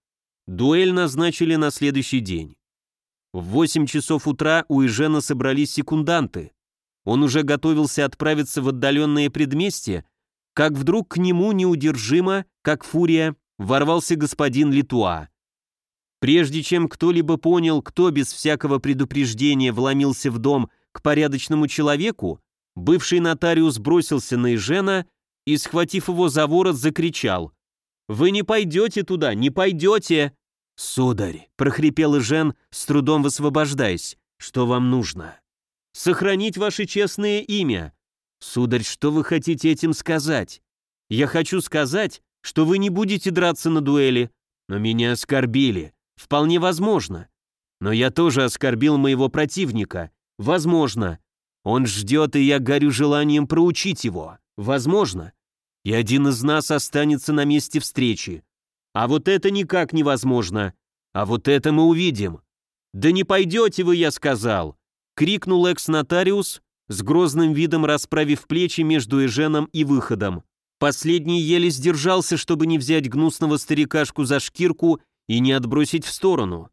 Дуэль назначили на следующий день. В 8 часов утра у Ижена собрались секунданты. Он уже готовился отправиться в отдаленное предместье, как вдруг к нему неудержимо, как фурия, ворвался господин Литуа. Прежде чем кто-либо понял, кто без всякого предупреждения вломился в дом к порядочному человеку, Бывший нотариус бросился на Ижена и, схватив его за ворот, закричал. «Вы не пойдете туда, не пойдете!» «Сударь!» — прохрипел Ижен, с трудом высвобождаясь. «Что вам нужно?» сохранить ваше честное имя. Сударь, что вы хотите этим сказать? Я хочу сказать, что вы не будете драться на дуэли, но меня оскорбили. Вполне возможно. Но я тоже оскорбил моего противника. Возможно. Он ждет, и я горю желанием проучить его. Возможно. И один из нас останется на месте встречи. А вот это никак невозможно. А вот это мы увидим. «Да не пойдете вы, я сказал!» — крикнул экс-нотариус, с грозным видом расправив плечи между Эженом и выходом. Последний еле сдержался, чтобы не взять гнусного старикашку за шкирку и не отбросить в сторону.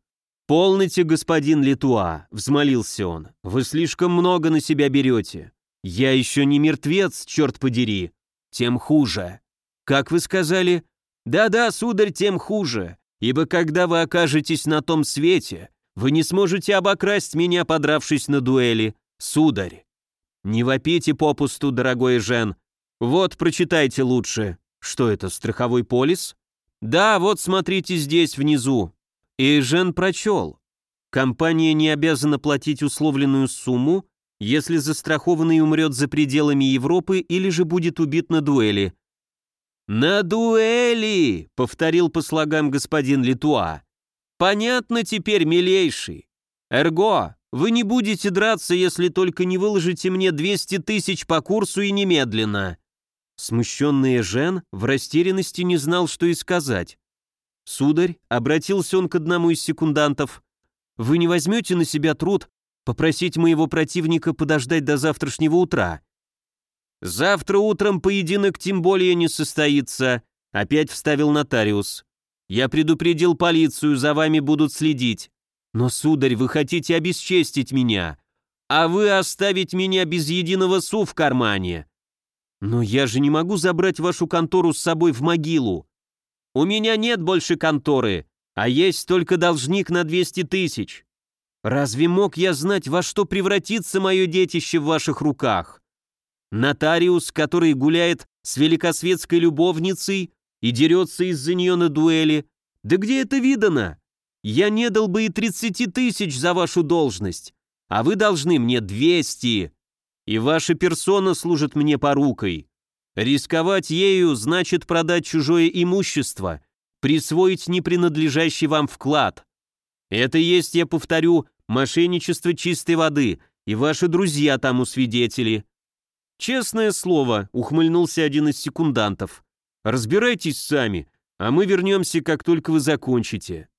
«Полните, господин Литуа», — взмолился он, — «вы слишком много на себя берете. Я еще не мертвец, черт подери. Тем хуже». «Как вы сказали?» «Да-да, сударь, тем хуже, ибо когда вы окажетесь на том свете, вы не сможете обокрасть меня, подравшись на дуэли, сударь. Не вопите попусту, дорогой Жен. Вот, прочитайте лучше. Что это, страховой полис? Да, вот смотрите здесь, внизу. И Жен прочел. Компания не обязана платить условленную сумму, если застрахованный умрет за пределами Европы или же будет убит на дуэли. «На дуэли!» — повторил по слогам господин Литуа. «Понятно теперь, милейший. Эрго, вы не будете драться, если только не выложите мне 200 тысяч по курсу и немедленно». Смущенный Жен в растерянности не знал, что и сказать. «Сударь», — обратился он к одному из секундантов, — «вы не возьмете на себя труд попросить моего противника подождать до завтрашнего утра?» «Завтра утром поединок тем более не состоится», — опять вставил нотариус. «Я предупредил полицию, за вами будут следить. Но, сударь, вы хотите обесчестить меня, а вы оставить меня без единого су в кармане. Но я же не могу забрать вашу контору с собой в могилу. У меня нет больше конторы, а есть только должник на 200 тысяч. Разве мог я знать, во что превратится мое детище в ваших руках? Нотариус, который гуляет с великосветской любовницей и дерется из-за нее на дуэли. Да где это видано? Я не дал бы и 30 тысяч за вашу должность, а вы должны мне 200. И ваша персона служит мне порукой. Рисковать ею значит продать чужое имущество, присвоить непринадлежащий вам вклад. Это есть, я повторю, мошенничество чистой воды, и ваши друзья тому свидетели. Честное слово, ухмыльнулся один из секундантов. Разбирайтесь сами, а мы вернемся, как только вы закончите.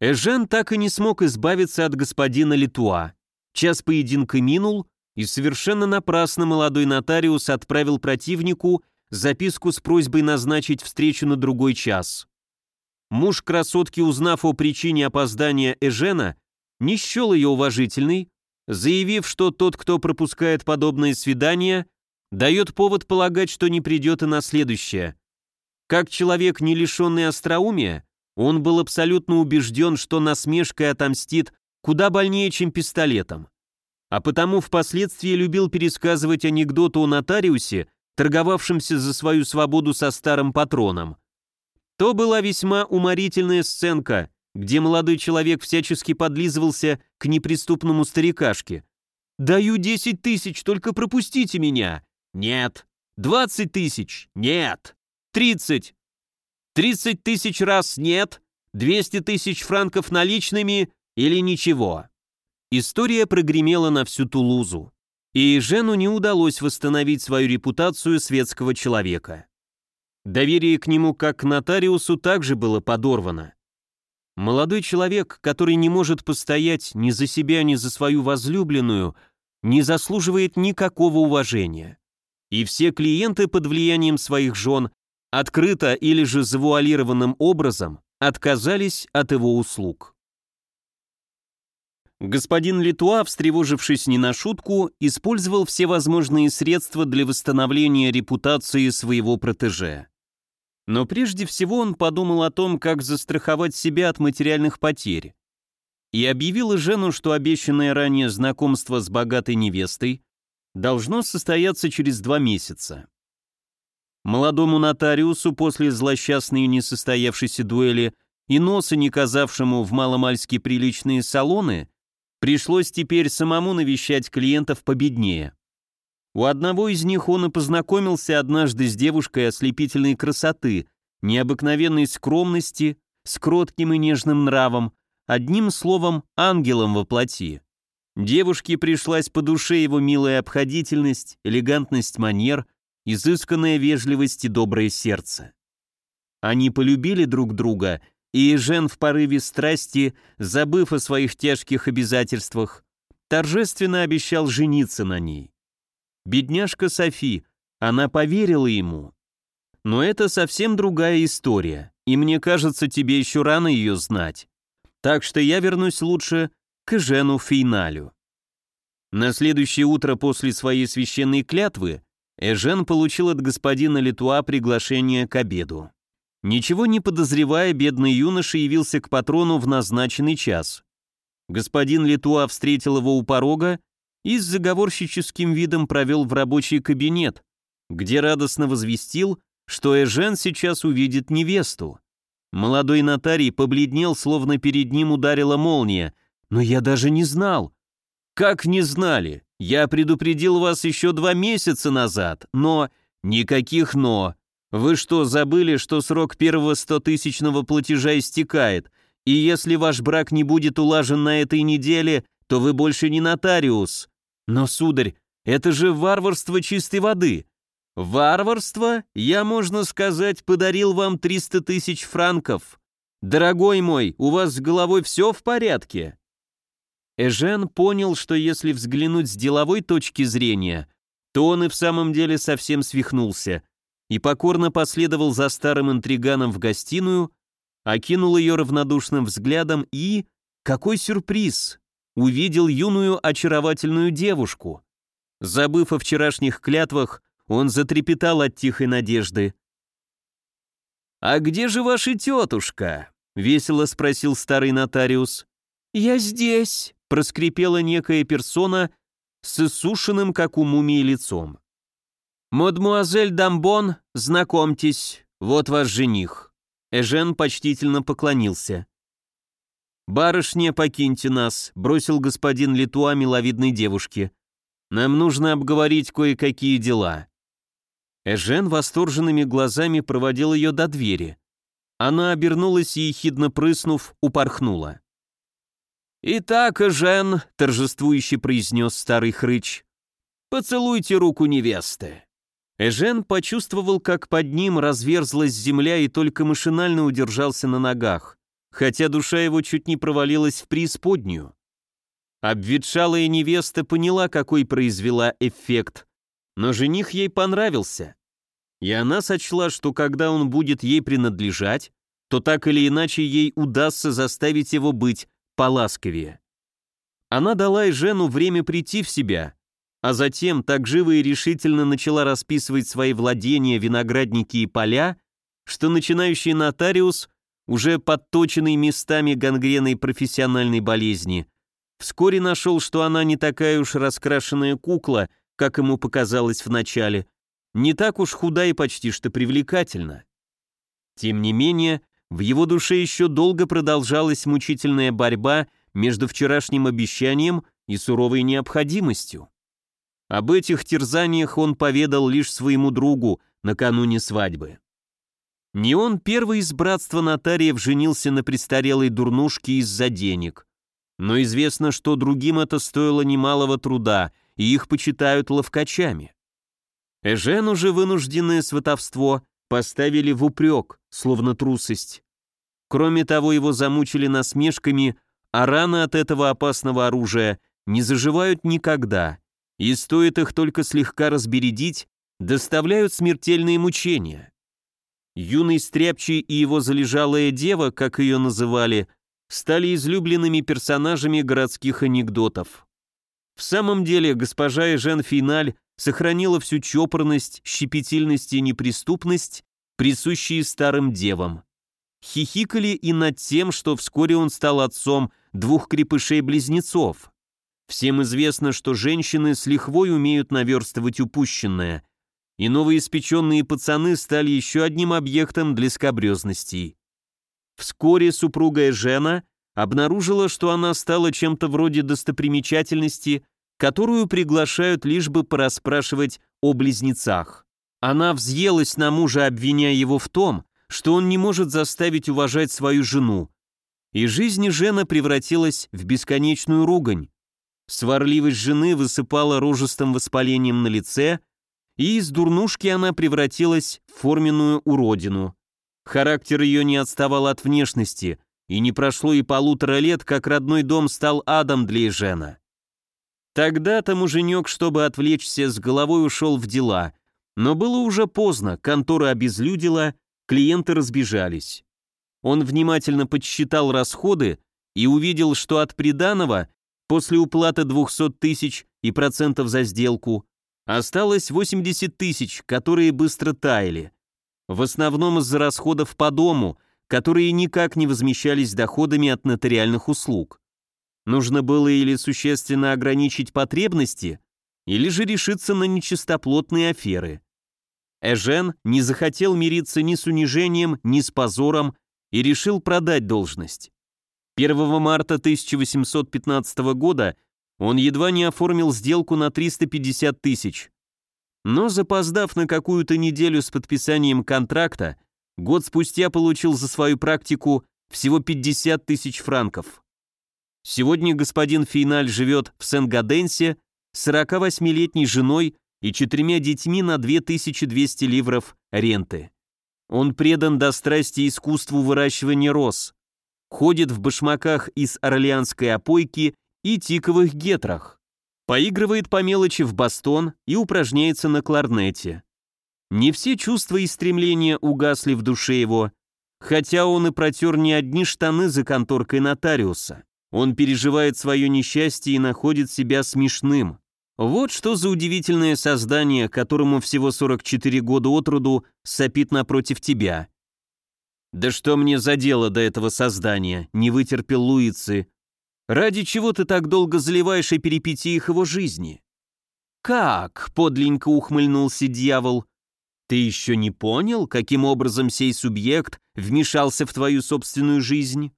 Эжен так и не смог избавиться от господина Литуа. Час поединка минул, и совершенно напрасно молодой нотариус отправил противнику записку с просьбой назначить встречу на другой час. Муж красотки, узнав о причине опоздания Эжена, не счел ее уважительной, заявив, что тот, кто пропускает подобные свидания, дает повод полагать, что не придет и на следующее. Как человек, не лишенный остроумия, он был абсолютно убежден, что насмешкой отомстит куда больнее, чем пистолетом. А потому впоследствии любил пересказывать анекдоты о нотариусе, торговавшемся за свою свободу со старым патроном. То была весьма уморительная сценка, где молодой человек всячески подлизывался к неприступному старикашке. «Даю десять тысяч, только пропустите меня!» «Нет!» «Двадцать тысяч?» «Нет!» «Тридцать!» 30 тысяч раз нет, 200 тысяч франков наличными или ничего. История прогремела на всю Тулузу. И Жену не удалось восстановить свою репутацию светского человека. Доверие к нему как к нотариусу также было подорвано. Молодой человек, который не может постоять ни за себя, ни за свою возлюбленную, не заслуживает никакого уважения. И все клиенты под влиянием своих жен открыто или же завуалированным образом отказались от его услуг. Господин Литуа, встревожившись не на шутку, использовал все возможные средства для восстановления репутации своего протеже. Но прежде всего он подумал о том, как застраховать себя от материальных потерь, и объявил Жену, что обещанное ранее знакомство с богатой невестой должно состояться через два месяца. Молодому нотариусу после злосчастной несостоявшейся дуэли и носа не казавшему в маломальски приличные салоны, Пришлось теперь самому навещать клиентов победнее. У одного из них он и познакомился однажды с девушкой ослепительной красоты, необыкновенной скромности, с кротким и нежным нравом, одним словом, ангелом во плоти. Девушке пришлась по душе его милая обходительность, элегантность манер, изысканная вежливость и доброе сердце. Они полюбили друг друга, и Жен в порыве страсти, забыв о своих тяжких обязательствах, торжественно обещал жениться на ней. Бедняжка Софи, она поверила ему. Но это совсем другая история, и мне кажется, тебе еще рано ее знать. Так что я вернусь лучше к Жену Фейналю. На следующее утро после своей священной клятвы Эжен получил от господина Литуа приглашение к обеду. Ничего не подозревая, бедный юноша явился к патрону в назначенный час. Господин Литуа встретил его у порога и с заговорщическим видом провел в рабочий кабинет, где радостно возвестил, что Эжен сейчас увидит невесту. Молодой нотарий побледнел, словно перед ним ударила молния. «Но я даже не знал». «Как не знали? Я предупредил вас еще два месяца назад, но...» «Никаких «но». Вы что, забыли, что срок первого стотысячного платежа истекает, и если ваш брак не будет улажен на этой неделе, то вы больше не нотариус. Но, сударь, это же варварство чистой воды. Варварство, я, можно сказать, подарил вам 300 тысяч франков. Дорогой мой, у вас с головой все в порядке?» Эжен понял, что если взглянуть с деловой точки зрения, то он и в самом деле совсем свихнулся, и покорно последовал за старым интриганом в гостиную, окинул ее равнодушным взглядом и... Какой сюрприз! Увидел юную очаровательную девушку. Забыв о вчерашних клятвах, он затрепетал от тихой надежды. «А где же ваша тетушка?» — весело спросил старый нотариус. «Я здесь», — проскрипела некая персона с иссушенным, как у мумии, лицом. «Мадмуазель Дамбон, знакомьтесь, вот ваш жених». Эжен почтительно поклонился. «Барышня, покиньте нас», — бросил господин Литуа миловидной девушке. «Нам нужно обговорить кое-какие дела». Эжен восторженными глазами проводил ее до двери. Она обернулась и, ехидно прыснув, упорхнула. «Итак, Эжен», — торжествующе произнес старый хрыч, — «поцелуйте руку невесты». Эжен почувствовал, как под ним разверзлась земля и только машинально удержался на ногах хотя душа его чуть не провалилась в преисподнюю. Обветшалая невеста поняла, какой произвела эффект, но жених ей понравился. И она сочла, что когда он будет ей принадлежать, то так или иначе ей удастся заставить его быть поласковее. Она дала Жену время прийти в себя, а затем так живо и решительно начала расписывать свои владения, виноградники и поля, что начинающий нотариус уже подточенный местами гангреной профессиональной болезни, вскоре нашел, что она не такая уж раскрашенная кукла, как ему показалось вначале, не так уж худа и почти что привлекательна. Тем не менее, в его душе еще долго продолжалась мучительная борьба между вчерашним обещанием и суровой необходимостью. Об этих терзаниях он поведал лишь своему другу накануне свадьбы. Не он первый из братства нотариев женился на престарелой дурнушке из-за денег. Но известно, что другим это стоило немалого труда, и их почитают ловкачами. Эжен уже вынужденное сватовство поставили в упрек, словно трусость. Кроме того, его замучили насмешками, а раны от этого опасного оружия не заживают никогда, и стоит их только слегка разбередить, доставляют смертельные мучения. Юный Стряпчий и его залежалая дева, как ее называли, стали излюбленными персонажами городских анекдотов. В самом деле госпожа Эжен Финаль сохранила всю чопорность, щепетильность и неприступность, присущие старым девам. Хихикали и над тем, что вскоре он стал отцом двух крепышей-близнецов. Всем известно, что женщины с лихвой умеют наверстывать упущенное, и новоиспеченные пацаны стали еще одним объектом для скобрезностей. Вскоре супруга Жена обнаружила, что она стала чем-то вроде достопримечательности, которую приглашают лишь бы порасспрашивать о близнецах. Она взъелась на мужа, обвиняя его в том, что он не может заставить уважать свою жену. И жизнь Жена превратилась в бесконечную ругань. Сварливость жены высыпала рожистым воспалением на лице, и из дурнушки она превратилась в форменную уродину. Характер ее не отставал от внешности, и не прошло и полутора лет, как родной дом стал адом для Ежена. Тогда-то муженек, чтобы отвлечься, с головой ушел в дела, но было уже поздно, контора обезлюдила, клиенты разбежались. Он внимательно подсчитал расходы и увидел, что от приданого, после уплаты 200 тысяч и процентов за сделку, осталось 80 тысяч, которые быстро таяли. В основном из-за расходов по дому, которые никак не возмещались доходами от нотариальных услуг. Нужно было или существенно ограничить потребности, или же решиться на нечистоплотные аферы. Эжен не захотел мириться ни с унижением, ни с позором и решил продать должность. 1 марта 1815 года он едва не оформил сделку на 350 тысяч. Но запоздав на какую-то неделю с подписанием контракта, год спустя получил за свою практику всего 50 тысяч франков. Сегодня господин Фейналь живет в Сен-Гаденсе с 48-летней женой и четырьмя детьми на 2200 ливров ренты. Он предан до страсти искусству выращивания роз, ходит в башмаках из орлеанской опойки и тиковых гетрах, поигрывает по мелочи в бастон и упражняется на кларнете. Не все чувства и стремления угасли в душе его, хотя он и протер не одни штаны за конторкой нотариуса. Он переживает свое несчастье и находит себя смешным. Вот что за удивительное создание, которому всего 44 года от роду, сопит напротив тебя. «Да что мне за дело до этого создания?» — не вытерпел Луицы. «Ради чего ты так долго заливаешь о перипетиях его жизни?» «Как?» — подленько ухмыльнулся дьявол. «Ты еще не понял, каким образом сей субъект вмешался в твою собственную жизнь?»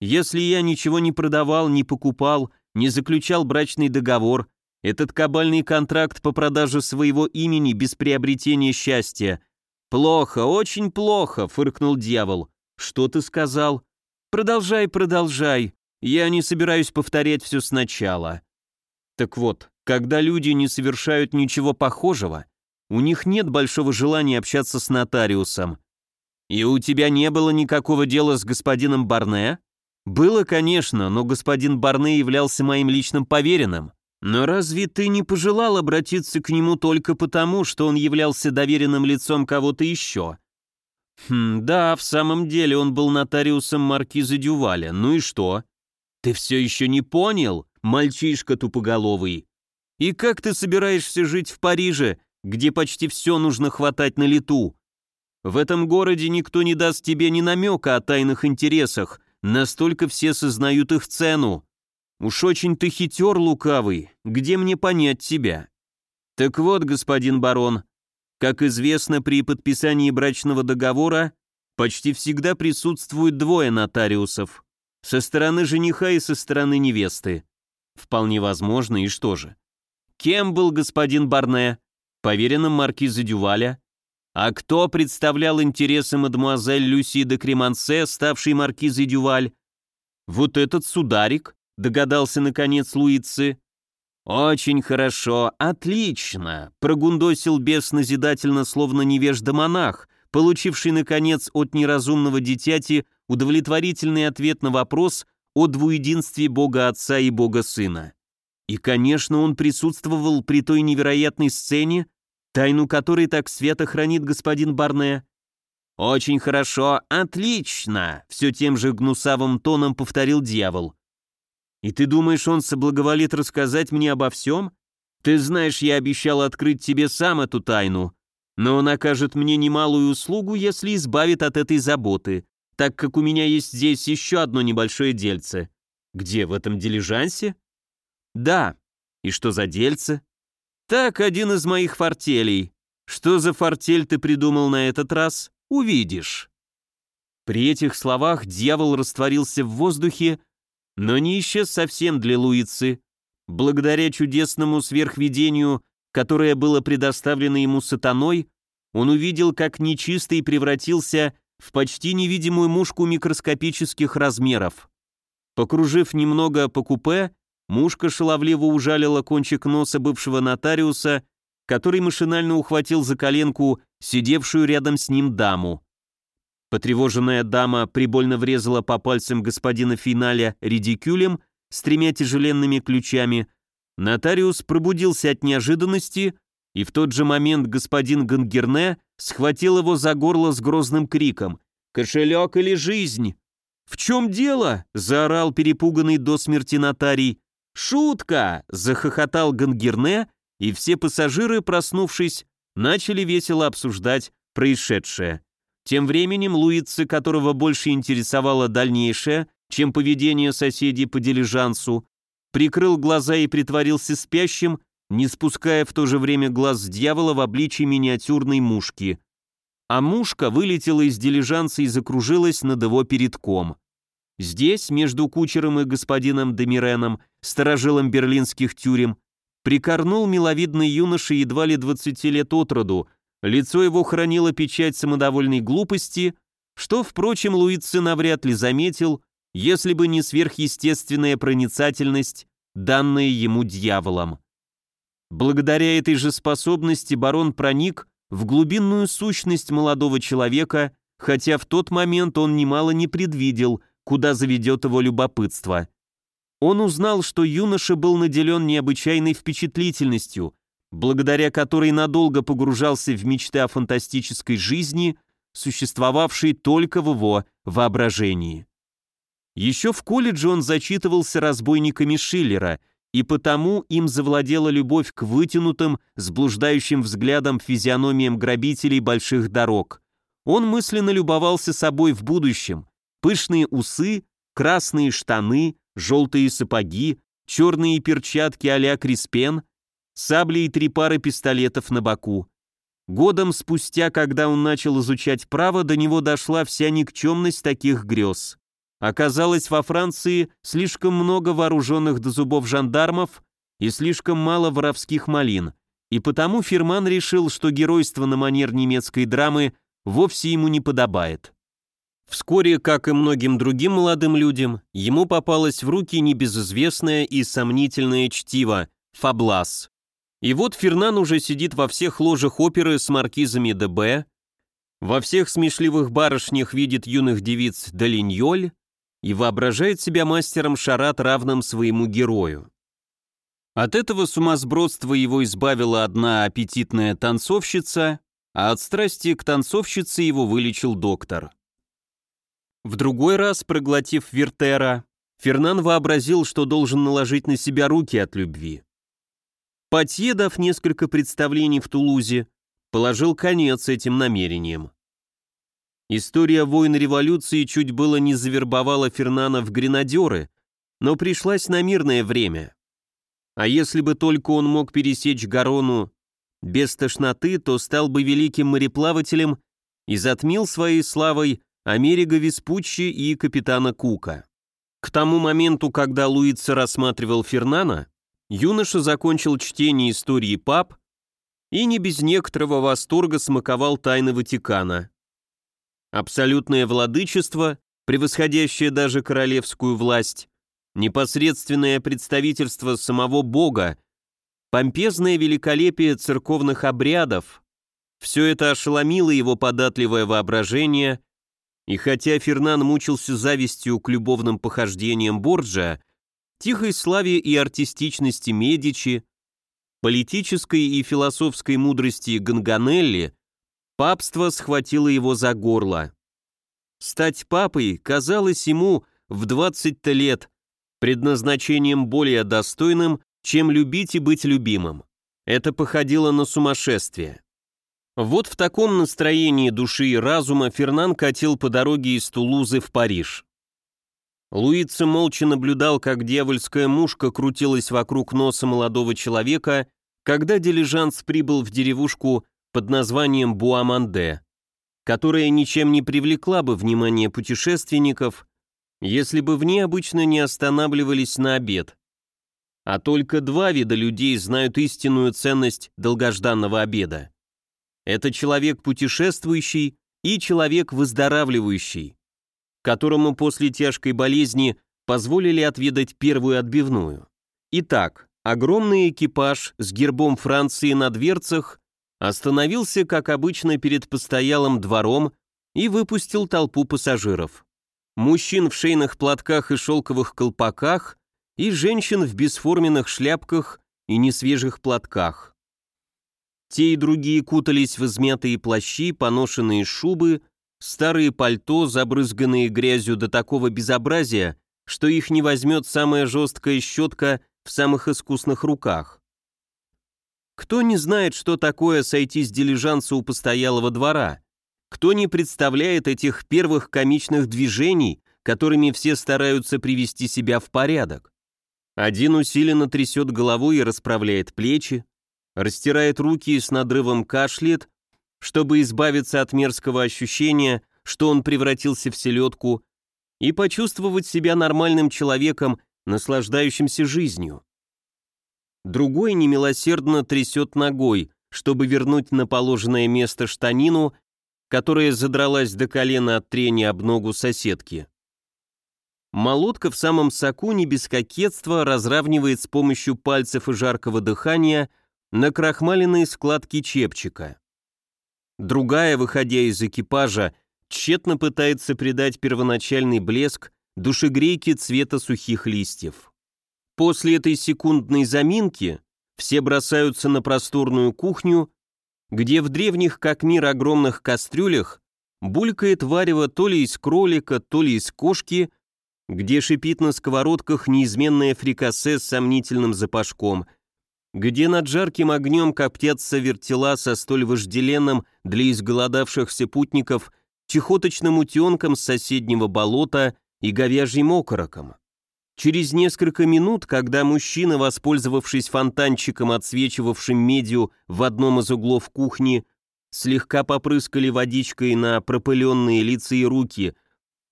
«Если я ничего не продавал, не покупал, не заключал брачный договор, этот кабальный контракт по продаже своего имени без приобретения счастья. Плохо, очень плохо, фыркнул дьявол. Что ты сказал? Продолжай, продолжай. Я не собираюсь повторять все сначала. Так вот, когда люди не совершают ничего похожего, у них нет большого желания общаться с нотариусом. И у тебя не было никакого дела с господином Барне? Было, конечно, но господин Барне являлся моим личным поверенным. Но разве ты не пожелал обратиться к нему только потому, что он являлся доверенным лицом кого-то еще? Хм, да, в самом деле он был нотариусом маркиза Дюваля. Ну и что? Ты все еще не понял, мальчишка тупоголовый? И как ты собираешься жить в Париже, где почти все нужно хватать на лету? В этом городе никто не даст тебе ни намека о тайных интересах, настолько все сознают их цену. Уж очень ты хитер, лукавый, где мне понять тебя? Так вот, господин барон, как известно, при подписании брачного договора почти всегда присутствуют двое нотариусов. Со стороны жениха и со стороны невесты. Вполне возможно, и что же? Кем был господин Барне? Поверенным маркиза Дюваля? А кто представлял интересы мадемуазель Люси де Кремансе, ставшей маркизой Дюваль? Вот этот сударик, догадался наконец Луицы. «Очень хорошо, отлично!» — прогундосил бес назидательно, словно невежда монах, получивший, наконец, от неразумного дитяти удовлетворительный ответ на вопрос о двуединстве Бога Отца и Бога Сына. И, конечно, он присутствовал при той невероятной сцене, тайну которой так свято хранит господин Барне. «Очень хорошо, отлично!» — все тем же гнусавым тоном повторил дьявол. И ты думаешь, он соблаговолит рассказать мне обо всем? Ты знаешь, я обещал открыть тебе сам эту тайну, но он окажет мне немалую услугу, если избавит от этой заботы, так как у меня есть здесь еще одно небольшое дельце. Где, в этом дилижансе? Да. И что за дельце? Так, один из моих фортелей. Что за фортель ты придумал на этот раз? Увидишь. При этих словах дьявол растворился в воздухе, но не исчез совсем для Луицы. Благодаря чудесному сверхвидению, которое было предоставлено ему сатаной, он увидел, как нечистый превратился в почти невидимую мушку микроскопических размеров. Покружив немного по купе, мушка шаловливо ужалила кончик носа бывшего нотариуса, который машинально ухватил за коленку сидевшую рядом с ним даму. Потревоженная дама прибольно врезала по пальцам господина Финаля редикюлем с тремя тяжеленными ключами. Нотариус пробудился от неожиданности, и в тот же момент господин Гангерне схватил его за горло с грозным криком «Кошелек или жизнь?» «В чем дело?» – заорал перепуганный до смерти нотарий. «Шутка!» – захохотал Гангерне, и все пассажиры, проснувшись, начали весело обсуждать происшедшее. Тем временем Луица, которого больше интересовало дальнейшее, чем поведение соседей по дилижансу, прикрыл глаза и притворился спящим, не спуская в то же время глаз с дьявола в обличии миниатюрной мушки. А мушка вылетела из дилижанса и закружилась над его передком. Здесь, между кучером и господином Демиреном, сторожилом берлинских тюрем, прикорнул миловидный юноша едва ли 20 лет от роду, Лицо его хранило печать самодовольной глупости, что, впрочем, Луицы навряд ли заметил, если бы не сверхъестественная проницательность, данная ему дьяволом. Благодаря этой же способности барон проник в глубинную сущность молодого человека, хотя в тот момент он немало не предвидел, куда заведет его любопытство. Он узнал, что юноша был наделен необычайной впечатлительностью, благодаря которой надолго погружался в мечты о фантастической жизни, существовавшей только в его воображении. Еще в колледже он зачитывался разбойниками Шиллера, и потому им завладела любовь к вытянутым, с блуждающим взглядом физиономиям грабителей больших дорог. Он мысленно любовался собой в будущем. Пышные усы, красные штаны, желтые сапоги, черные перчатки а-ля Криспен, сабли и три пары пистолетов на боку. Годом спустя, когда он начал изучать право, до него дошла вся никчемность таких грез. Оказалось, во Франции слишком много вооруженных до зубов жандармов и слишком мало воровских малин, и потому Ферман решил, что геройство на манер немецкой драмы вовсе ему не подобает. Вскоре, как и многим другим молодым людям, ему попалось в руки небезызвестное и сомнительное чтиво «Фаблас». И вот Фернан уже сидит во всех ложах оперы с маркизами ДБ, во всех смешливых барышнях видит юных девиц Долиньоль и воображает себя мастером шарат, равным своему герою. От этого сумасбродства его избавила одна аппетитная танцовщица, а от страсти к танцовщице его вылечил доктор. В другой раз, проглотив Вертера, Фернан вообразил, что должен наложить на себя руки от любви. Патье, дав несколько представлений в Тулузе, положил конец этим намерениям. История войн революции чуть было не завербовала Фернана в гренадеры, но пришлась на мирное время. А если бы только он мог пересечь Гарону без тошноты, то стал бы великим мореплавателем и затмил своей славой Америго Веспуччи и капитана Кука. К тому моменту, когда Луица рассматривал Фернана, юноша закончил чтение истории пап и не без некоторого восторга смаковал тайны Ватикана. Абсолютное владычество, превосходящее даже королевскую власть, непосредственное представительство самого Бога, помпезное великолепие церковных обрядов – все это ошеломило его податливое воображение, и хотя Фернан мучился завистью к любовным похождениям Борджа, тихой славе и артистичности Медичи, политической и философской мудрости Ганганелли, папство схватило его за горло. Стать папой казалось ему в 20-то лет предназначением более достойным, чем любить и быть любимым. Это походило на сумасшествие. Вот в таком настроении души и разума Фернан катил по дороге из Тулузы в Париж. Луица молча наблюдал, как дьявольская мушка крутилась вокруг носа молодого человека, когда дилижанс прибыл в деревушку под названием Буаманде. которая ничем не привлекла бы внимание путешественников, если бы в ней обычно не останавливались на обед. А только два вида людей знают истинную ценность долгожданного обеда. Это человек путешествующий и человек выздоравливающий, которому после тяжкой болезни позволили отведать первую отбивную. Итак, огромный экипаж с гербом Франции на дверцах остановился, как обычно, перед постоялым двором и выпустил толпу пассажиров. Мужчин в шейных платках и шелковых колпаках и женщин в бесформенных шляпках и несвежих платках. Те и другие кутались в измятые плащи, поношенные шубы, старые пальто, забрызганные грязью до такого безобразия, что их не возьмет самая жесткая щетка в самых искусных руках. Кто не знает, что такое сойти с дилижанса у постоялого двора? Кто не представляет этих первых комичных движений, которыми все стараются привести себя в порядок? Один усиленно трясет головой и расправляет плечи, растирает руки и с надрывом кашляет, чтобы избавиться от мерзкого ощущения, что он превратился в селедку, и почувствовать себя нормальным человеком, наслаждающимся жизнью. Другой немилосердно трясет ногой, чтобы вернуть на положенное место штанину, которая задралась до колена от трения об ногу соседки. Молотка в самом соку не без кокетства разравнивает с помощью пальцев и жаркого дыхания накрахмаленные складки чепчика. Другая, выходя из экипажа, тщетно пытается придать первоначальный блеск душегрейке цвета сухих листьев. После этой секундной заминки все бросаются на просторную кухню, где в древних как мир огромных кастрюлях булькает варево то ли из кролика, то ли из кошки, где шипит на сковородках неизменное фрикасе с сомнительным запашком, где над жарким огнем коптятся вертела со столь вожделенным для изголодавшихся путников чехоточным утенком с соседнего болота и говяжьим окороком. Через несколько минут, когда мужчина, воспользовавшись фонтанчиком, отсвечивавшим медью в одном из углов кухни, слегка попрыскали водичкой на пропыленные лица и руки,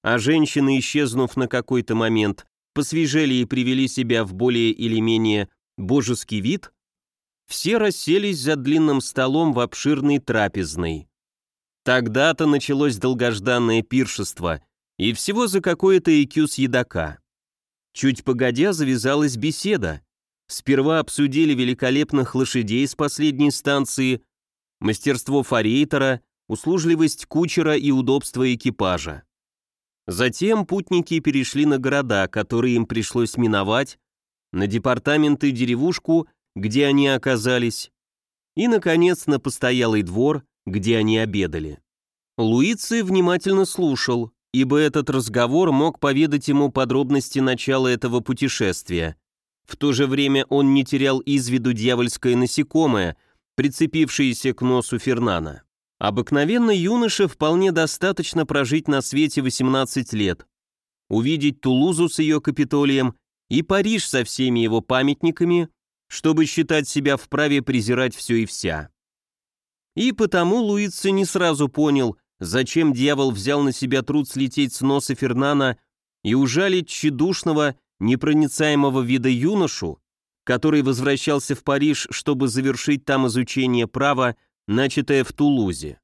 а женщины, исчезнув на какой-то момент, посвежели и привели себя в более или менее божеский вид, все расселись за длинным столом в обширной трапезной. Тогда-то началось долгожданное пиршество, и всего за какое-то икю с едока. Чуть погодя завязалась беседа. Сперва обсудили великолепных лошадей с последней станции, мастерство форейтера, услужливость кучера и удобство экипажа. Затем путники перешли на города, которые им пришлось миновать, на департаменты деревушку, где они оказались, и, наконец, на постоялый двор, где они обедали. Луиций внимательно слушал, ибо этот разговор мог поведать ему подробности начала этого путешествия. В то же время он не терял из виду дьявольское насекомое, прицепившееся к носу Фернана. Обыкновенно юноше вполне достаточно прожить на свете 18 лет, увидеть Тулузу с ее Капитолием и Париж со всеми его памятниками, чтобы считать себя вправе презирать все и вся. И потому Луици не сразу понял, Зачем дьявол взял на себя труд слететь с носа Фернана и ужалить тщедушного, непроницаемого вида юношу, который возвращался в Париж, чтобы завершить там изучение права, начатое в Тулузе?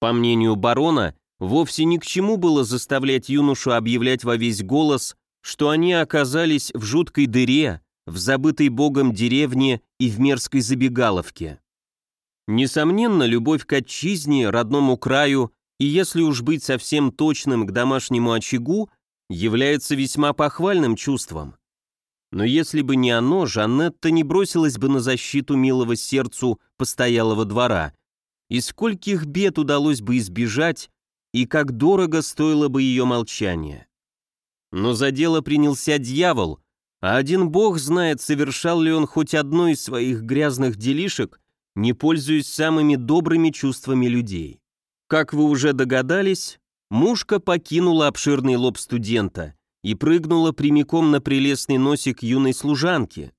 По мнению барона, вовсе ни к чему было заставлять юношу объявлять во весь голос, что они оказались в жуткой дыре, в забытой богом деревне и в мерзкой забегаловке. Несомненно, любовь к отчизне, родному краю и, если уж быть совсем точным, к домашнему очагу, является весьма похвальным чувством. Но если бы не оно, Жанетта не бросилась бы на защиту милого сердцу постоялого двора. И скольких бед удалось бы избежать, и как дорого стоило бы ее молчание. Но за дело принялся дьявол, а один бог знает, совершал ли он хоть одно из своих грязных делишек, не пользуюсь самыми добрыми чувствами людей. Как вы уже догадались, мушка покинула обширный лоб студента и прыгнула прямиком на прелестный носик юной служанки.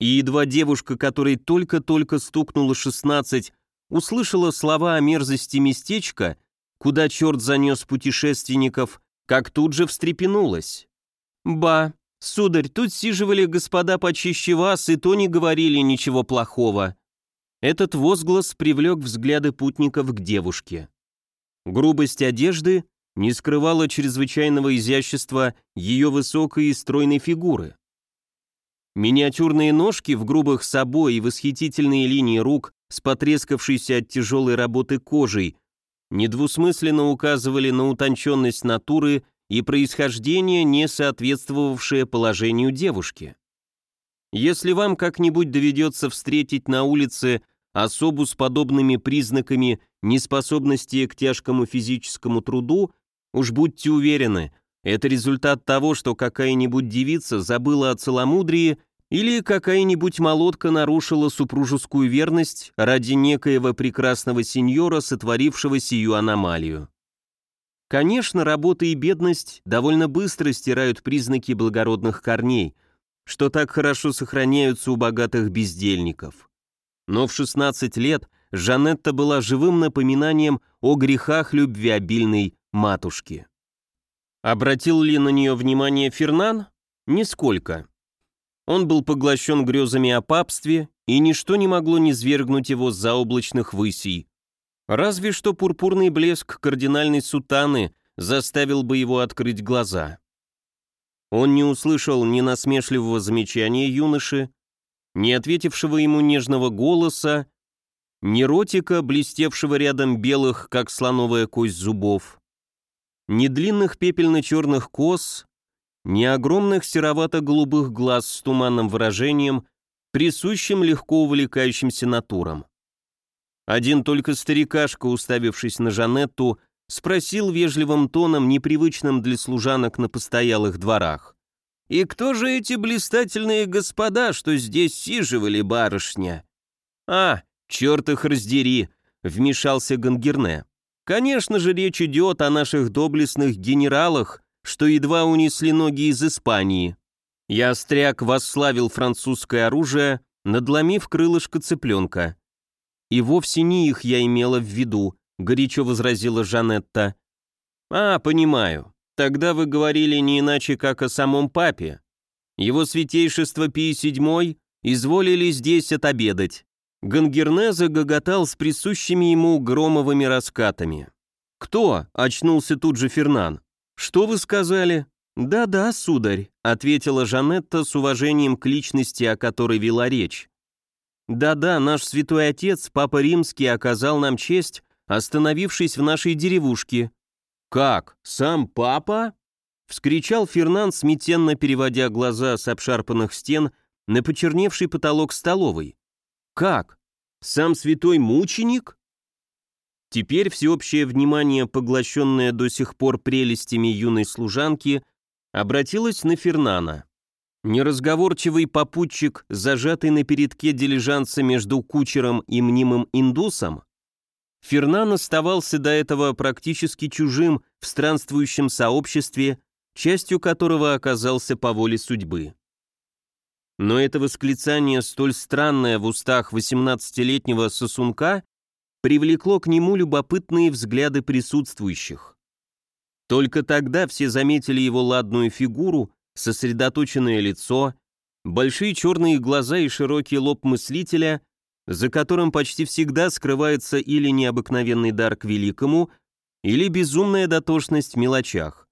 И едва девушка, которой только-только стукнуло 16, услышала слова о мерзости местечка, куда черт занес путешественников, как тут же встрепенулась. «Ба, сударь, тут сиживали господа почище вас, и то не говорили ничего плохого». Этот возглас привлек взгляды путников к девушке. Грубость одежды не скрывала чрезвычайного изящества ее высокой и стройной фигуры. Миниатюрные ножки в грубых собой и восхитительные линии рук с потрескавшейся от тяжелой работы кожей недвусмысленно указывали на утонченность натуры и происхождение, не соответствовавшее положению девушки. Если вам как-нибудь доведется встретить на улице особу с подобными признаками неспособности к тяжкому физическому труду, уж будьте уверены, это результат того, что какая-нибудь девица забыла о целомудрии или какая-нибудь молотка нарушила супружескую верность ради некоего прекрасного сеньора, сотворившего сию аномалию. Конечно, работа и бедность довольно быстро стирают признаки благородных корней, что так хорошо сохраняются у богатых бездельников. Но в 16 лет Жанетта была живым напоминанием о грехах любвеобильной матушки. Обратил ли на нее внимание Фернан? Нисколько. Он был поглощен грезами о папстве, и ничто не могло низвергнуть его с заоблачных высей. Разве что пурпурный блеск кардинальной сутаны заставил бы его открыть глаза. Он не услышал ни насмешливого замечания юноши, ни ответившего ему нежного голоса, ни ротика, блестевшего рядом белых, как слоновая кость зубов ни длинных пепельно-черных кос, ни огромных серовато-голубых глаз с туманным выражением, присущим легко увлекающимся натурам. Один только старикашка, уставившись на Жанетту, спросил вежливым тоном, непривычным для служанок на постоялых дворах. «И кто же эти блистательные господа, что здесь сиживали, барышня?» «А, черт их раздери!» — вмешался Гангерне. Конечно же, речь идет о наших доблестных генералах, что едва унесли ноги из Испании. Я остряк восславил французское оружие, надломив крылышко цыпленка. И вовсе не их я имела в виду, горячо возразила Жанетта. А, понимаю. Тогда вы говорили не иначе, как о самом папе. Его святейшество Пий VII изволили здесь отобедать. Гангерне загоготал с присущими ему громовыми раскатами. «Кто?» — очнулся тут же Фернан. «Что вы сказали?» «Да-да, сударь», — ответила Жанетта с уважением к личности, о которой вела речь. «Да-да, наш святой отец, Папа Римский, оказал нам честь, остановившись в нашей деревушке». «Как? Сам папа?» — вскричал Фернан, смятенно переводя глаза с обшарпанных стен на почерневший потолок столовой. Как? Сам святой мученик? Теперь всеобщее внимание, поглощенное до сих пор прелестями юной служанки, обратилось на Фернана. Неразговорчивый попутчик, зажатый на передке дилижанса между кучером и мнимым индусом, Фернан оставался до этого практически чужим в странствующем сообществе, частью которого оказался по воле судьбы. Но это восклицание, столь странное в устах 18-летнего сосунка, привлекло к нему любопытные взгляды присутствующих. Только тогда все заметили его ладную фигуру, сосредоточенное лицо, большие черные глаза и широкий лоб мыслителя, за которым почти всегда скрывается или необыкновенный дар к великому, или безумная дотошность в мелочах.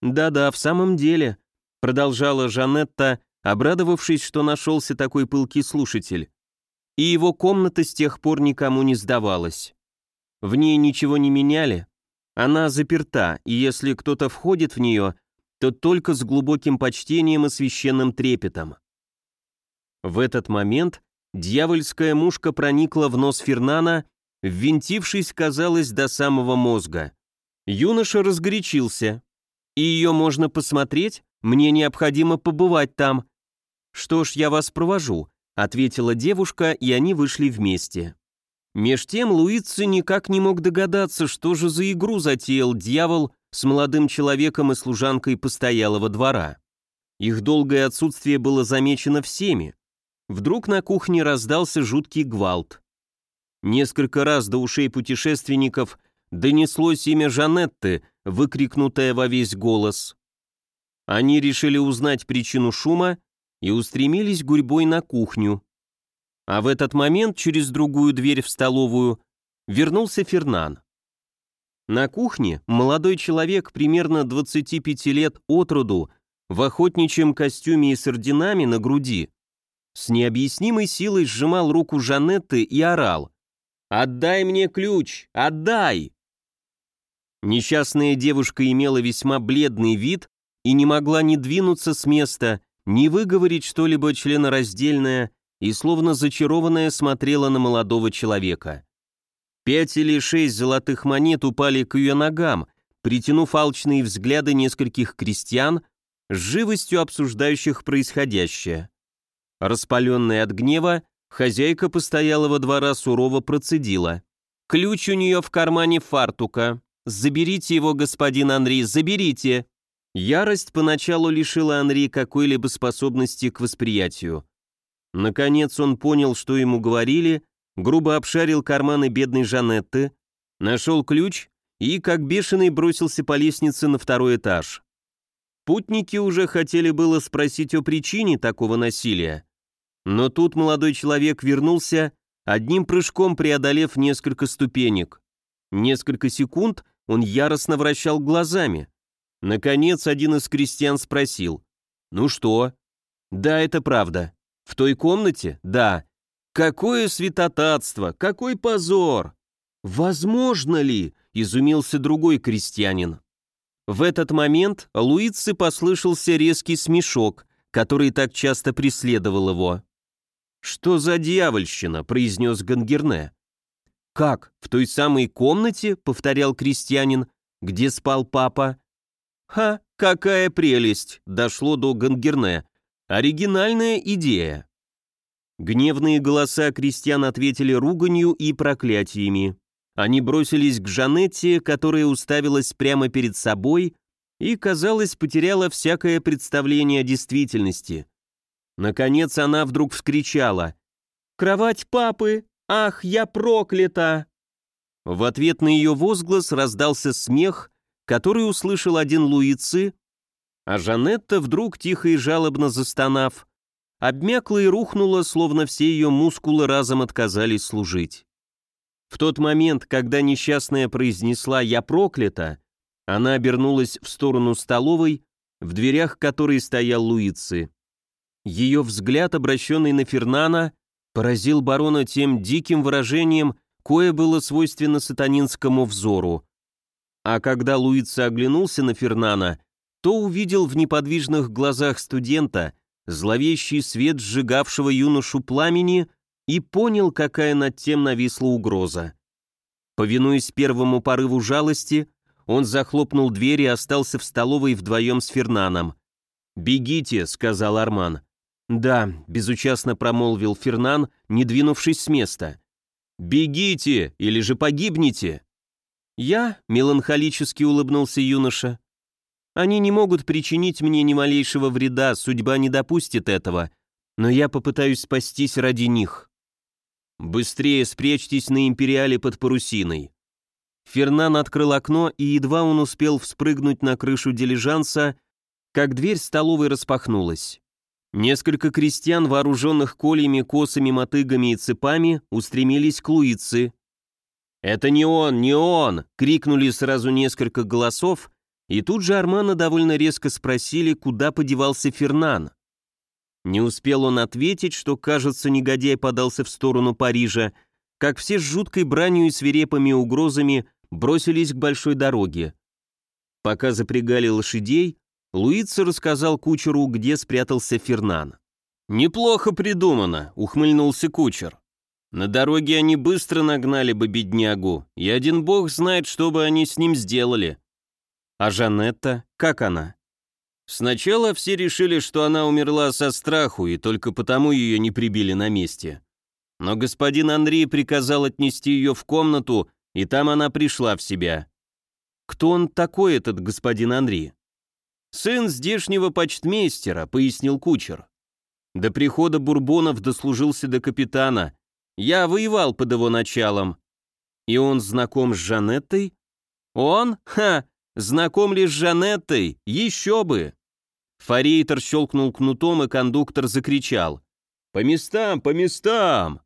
«Да-да, в самом деле», — продолжала Жанетта, обрадовавшись, что нашелся такой пылкий слушатель. И его комната с тех пор никому не сдавалась. В ней ничего не меняли, она заперта, и если кто-то входит в нее, то только с глубоким почтением и священным трепетом. В этот момент дьявольская мушка проникла в нос Фернана, ввинтившись, казалось, до самого мозга. Юноша разгорячился. «И ее можно посмотреть? Мне необходимо побывать там», «Что ж, я вас провожу», — ответила девушка, и они вышли вместе. Меж тем Луици никак не мог догадаться, что же за игру затеял дьявол с молодым человеком и служанкой постоялого двора. Их долгое отсутствие было замечено всеми. Вдруг на кухне раздался жуткий гвалт. Несколько раз до ушей путешественников донеслось имя Жанетты, выкрикнутое во весь голос. Они решили узнать причину шума и устремились гурьбой на кухню. А в этот момент через другую дверь в столовую вернулся Фернан. На кухне молодой человек примерно 25 лет от роду в охотничьем костюме и с орденами на груди с необъяснимой силой сжимал руку Жанетты и орал «Отдай мне ключ! Отдай!» Несчастная девушка имела весьма бледный вид и не могла ни двинуться с места, ни выговорить что-либо членораздельное и словно зачарованная смотрела на молодого человека. Пять или шесть золотых монет упали к ее ногам, притянув алчные взгляды нескольких крестьян, с живостью обсуждающих происходящее. Распаленная от гнева, хозяйка постоялого двора сурово процедила. «Ключ у нее в кармане фартука. Заберите его, господин Анри, заберите!» Ярость поначалу лишила Анри какой-либо способности к восприятию. Наконец он понял, что ему говорили, грубо обшарил карманы бедной Жанетты, нашел ключ и, как бешеный, бросился по лестнице на второй этаж. Путники уже хотели было спросить о причине такого насилия, но тут молодой человек вернулся, одним прыжком преодолев несколько ступенек. Несколько секунд он яростно вращал глазами. Наконец один из крестьян спросил, «Ну что?» «Да, это правда. В той комнате? Да. Какое святотатство! Какой позор! Возможно ли? Изумился другой крестьянин. В этот момент Луице послышался резкий смешок, который так часто преследовал его. «Что за дьявольщина?» — произнес Гангерне. «Как, в той самой комнате?» — повторял крестьянин. «Где спал папа?» «Ха, какая прелесть!» — дошло до Гангерне. «Оригинальная идея!» Гневные голоса крестьян ответили руганью и проклятиями. Они бросились к Жанетте, которая уставилась прямо перед собой и, казалось, потеряла всякое представление о действительности. Наконец она вдруг вскричала «Кровать папы! Ах, я проклята!» В ответ на ее возглас раздался смех, который услышал один Луицы, а Жанетта вдруг, тихо и жалобно застонав, обмякла и рухнула, словно все ее мускулы разом отказались служить. В тот момент, когда несчастная произнесла «Я проклята», она обернулась в сторону столовой, в дверях которой стоял Луицы. Ее взгляд, обращенный на Фернана, поразил барона тем диким выражением, кое было свойственно сатанинскому взору. А когда Луица оглянулся на Фернана, то увидел в неподвижных глазах студента зловещий свет сжигавшего юношу пламени и понял, какая над тем нависла угроза. Повинуясь первому порыву жалости, он захлопнул дверь и остался в столовой вдвоем с Фернаном. «Бегите», — сказал Арман. «Да», — безучастно промолвил Фернан, не двинувшись с места. «Бегите, или же погибнете!» «Я?» — меланхолически улыбнулся юноша. Они не могут причинить мне ни малейшего вреда, судьба не допустит этого, но я попытаюсь спастись ради них. Быстрее спрячьтесь на империале под парусиной. Фернан открыл окно, и едва он успел вспрыгнуть на крышу дилижанса, как дверь столовой распахнулась. Несколько крестьян, вооруженных кольями, косами, мотыгами и цепами, устремились к Луице. «Это не он, не он!» — крикнули сразу несколько голосов, и тут же Армана довольно резко спросили, куда подевался Фернан. Не успел он ответить, что, кажется, негодяй подался в сторону Парижа, как все с жуткой бранью и свирепыми угрозами бросились к большой дороге. Пока запрягали лошадей, Луица рассказал кучеру, где спрятался Фернан. «Неплохо придумано», — ухмыльнулся кучер. «На дороге они быстро нагнали бы беднягу, и один бог знает, что бы они с ним сделали. А Жанетта, как она? Сначала все решили, что она умерла со страху, и только потому ее не прибили на месте. Но господин Андрей приказал отнести ее в комнату, и там она пришла в себя. Кто он такой, этот господин Андрей? Сын здешнего почтмейстера, пояснил кучер. До прихода Бурбонов дослужился до капитана, Я воевал под его началом». «И он знаком с Жанеттой?» «Он? Ха! Знаком ли с Жанеттой? Еще бы!» Форейтер щелкнул кнутом, и кондуктор закричал. «По местам, по местам!»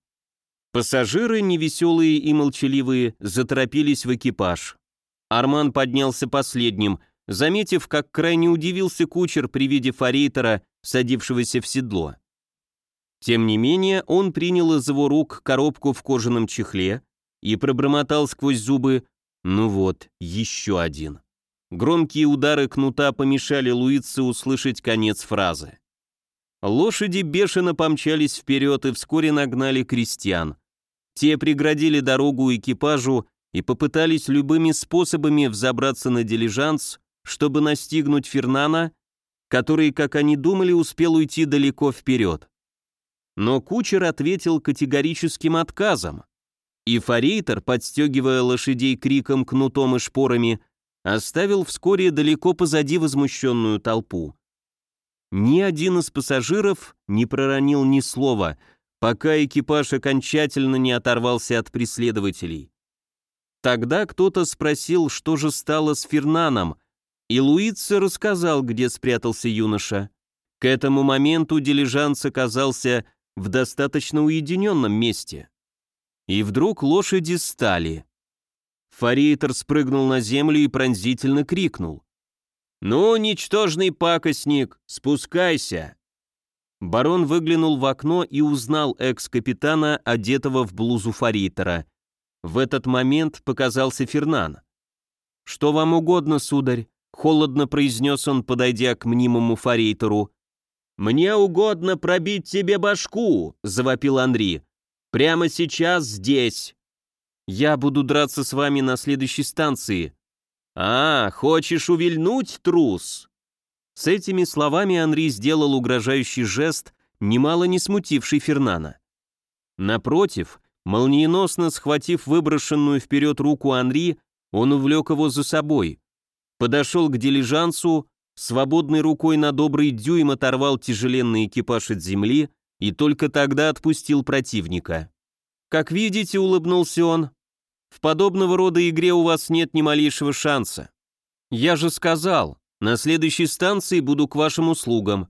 Пассажиры, невеселые и молчаливые, заторопились в экипаж. Арман поднялся последним, заметив, как крайне удивился кучер при виде форейтера, садившегося в седло. Тем не менее, он принял из его рук коробку в кожаном чехле и пробормотал сквозь зубы «Ну вот, еще один». Громкие удары кнута помешали Луице услышать конец фразы. Лошади бешено помчались вперед и вскоре нагнали крестьян. Те преградили дорогу экипажу и попытались любыми способами взобраться на дилижанс, чтобы настигнуть Фернана, который, как они думали, успел уйти далеко вперед. Но кучер ответил категорическим отказом, и форейтер, подстегивая лошадей криком, кнутом и шпорами, оставил вскоре далеко позади возмущенную толпу. Ни один из пассажиров не проронил ни слова — пока экипаж окончательно не оторвался от преследователей. Тогда кто-то спросил, что же стало с Фернаном, и Луица рассказал, где спрятался юноша. К этому моменту дилижанс оказался в достаточно уединенном месте. И вдруг лошади стали. Форейтер спрыгнул на землю и пронзительно крикнул. «Ну, ничтожный пакостник, спускайся!» Барон выглянул в окно и узнал экс-капитана, одетого в блузу форейтера. В этот момент показался Фернан. «Что вам угодно, сударь?» — холодно произнес он, подойдя к мнимому форейтеру. «Мне угодно пробить тебе башку!» — завопил Андрей. «Прямо сейчас здесь!» «Я буду драться с вами на следующей станции». «А, хочешь увильнуть, трус?» С этими словами Анри сделал угрожающий жест, немало не смутивший Фернана. Напротив, молниеносно схватив выброшенную вперед руку Анри, он увлек его за собой, подошел к дилижансу, свободной рукой на добрый дюйм оторвал тяжеленный экипаж от земли и только тогда отпустил противника. «Как видите», — улыбнулся он, — «в подобного рода игре у вас нет ни малейшего шанса. Я же сказал, на следующей станции буду к вашим услугам.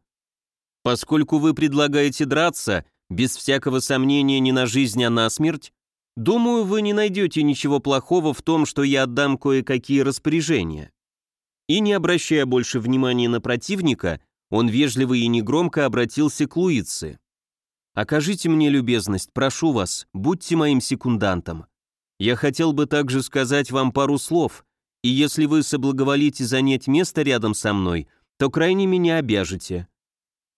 Поскольку вы предлагаете драться, без всякого сомнения не на жизнь, а на смерть, думаю, вы не найдете ничего плохого в том, что я отдам кое-какие распоряжения». И не обращая больше внимания на противника, он вежливо и негромко обратился к Луице. «Окажите мне любезность, прошу вас, будьте моим секундантом. Я хотел бы также сказать вам пару слов, и если вы соблаговолите занять место рядом со мной, то крайне меня обяжете».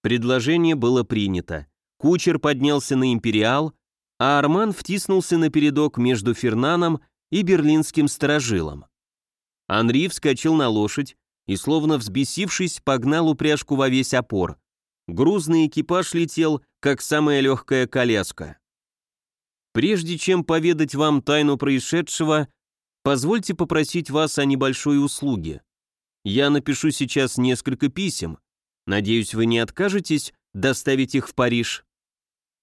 Предложение было принято. Кучер поднялся на «Империал», а Арман втиснулся на передок между Фернаном и берлинским сторожилом. Анри вскочил на лошадь и, словно взбесившись, погнал упряжку во весь опор. Грузный экипаж летел, как самая легкая коляска. Прежде чем поведать вам тайну происшедшего, Позвольте попросить вас о небольшой услуге. Я напишу сейчас несколько писем. Надеюсь, вы не откажетесь доставить их в Париж».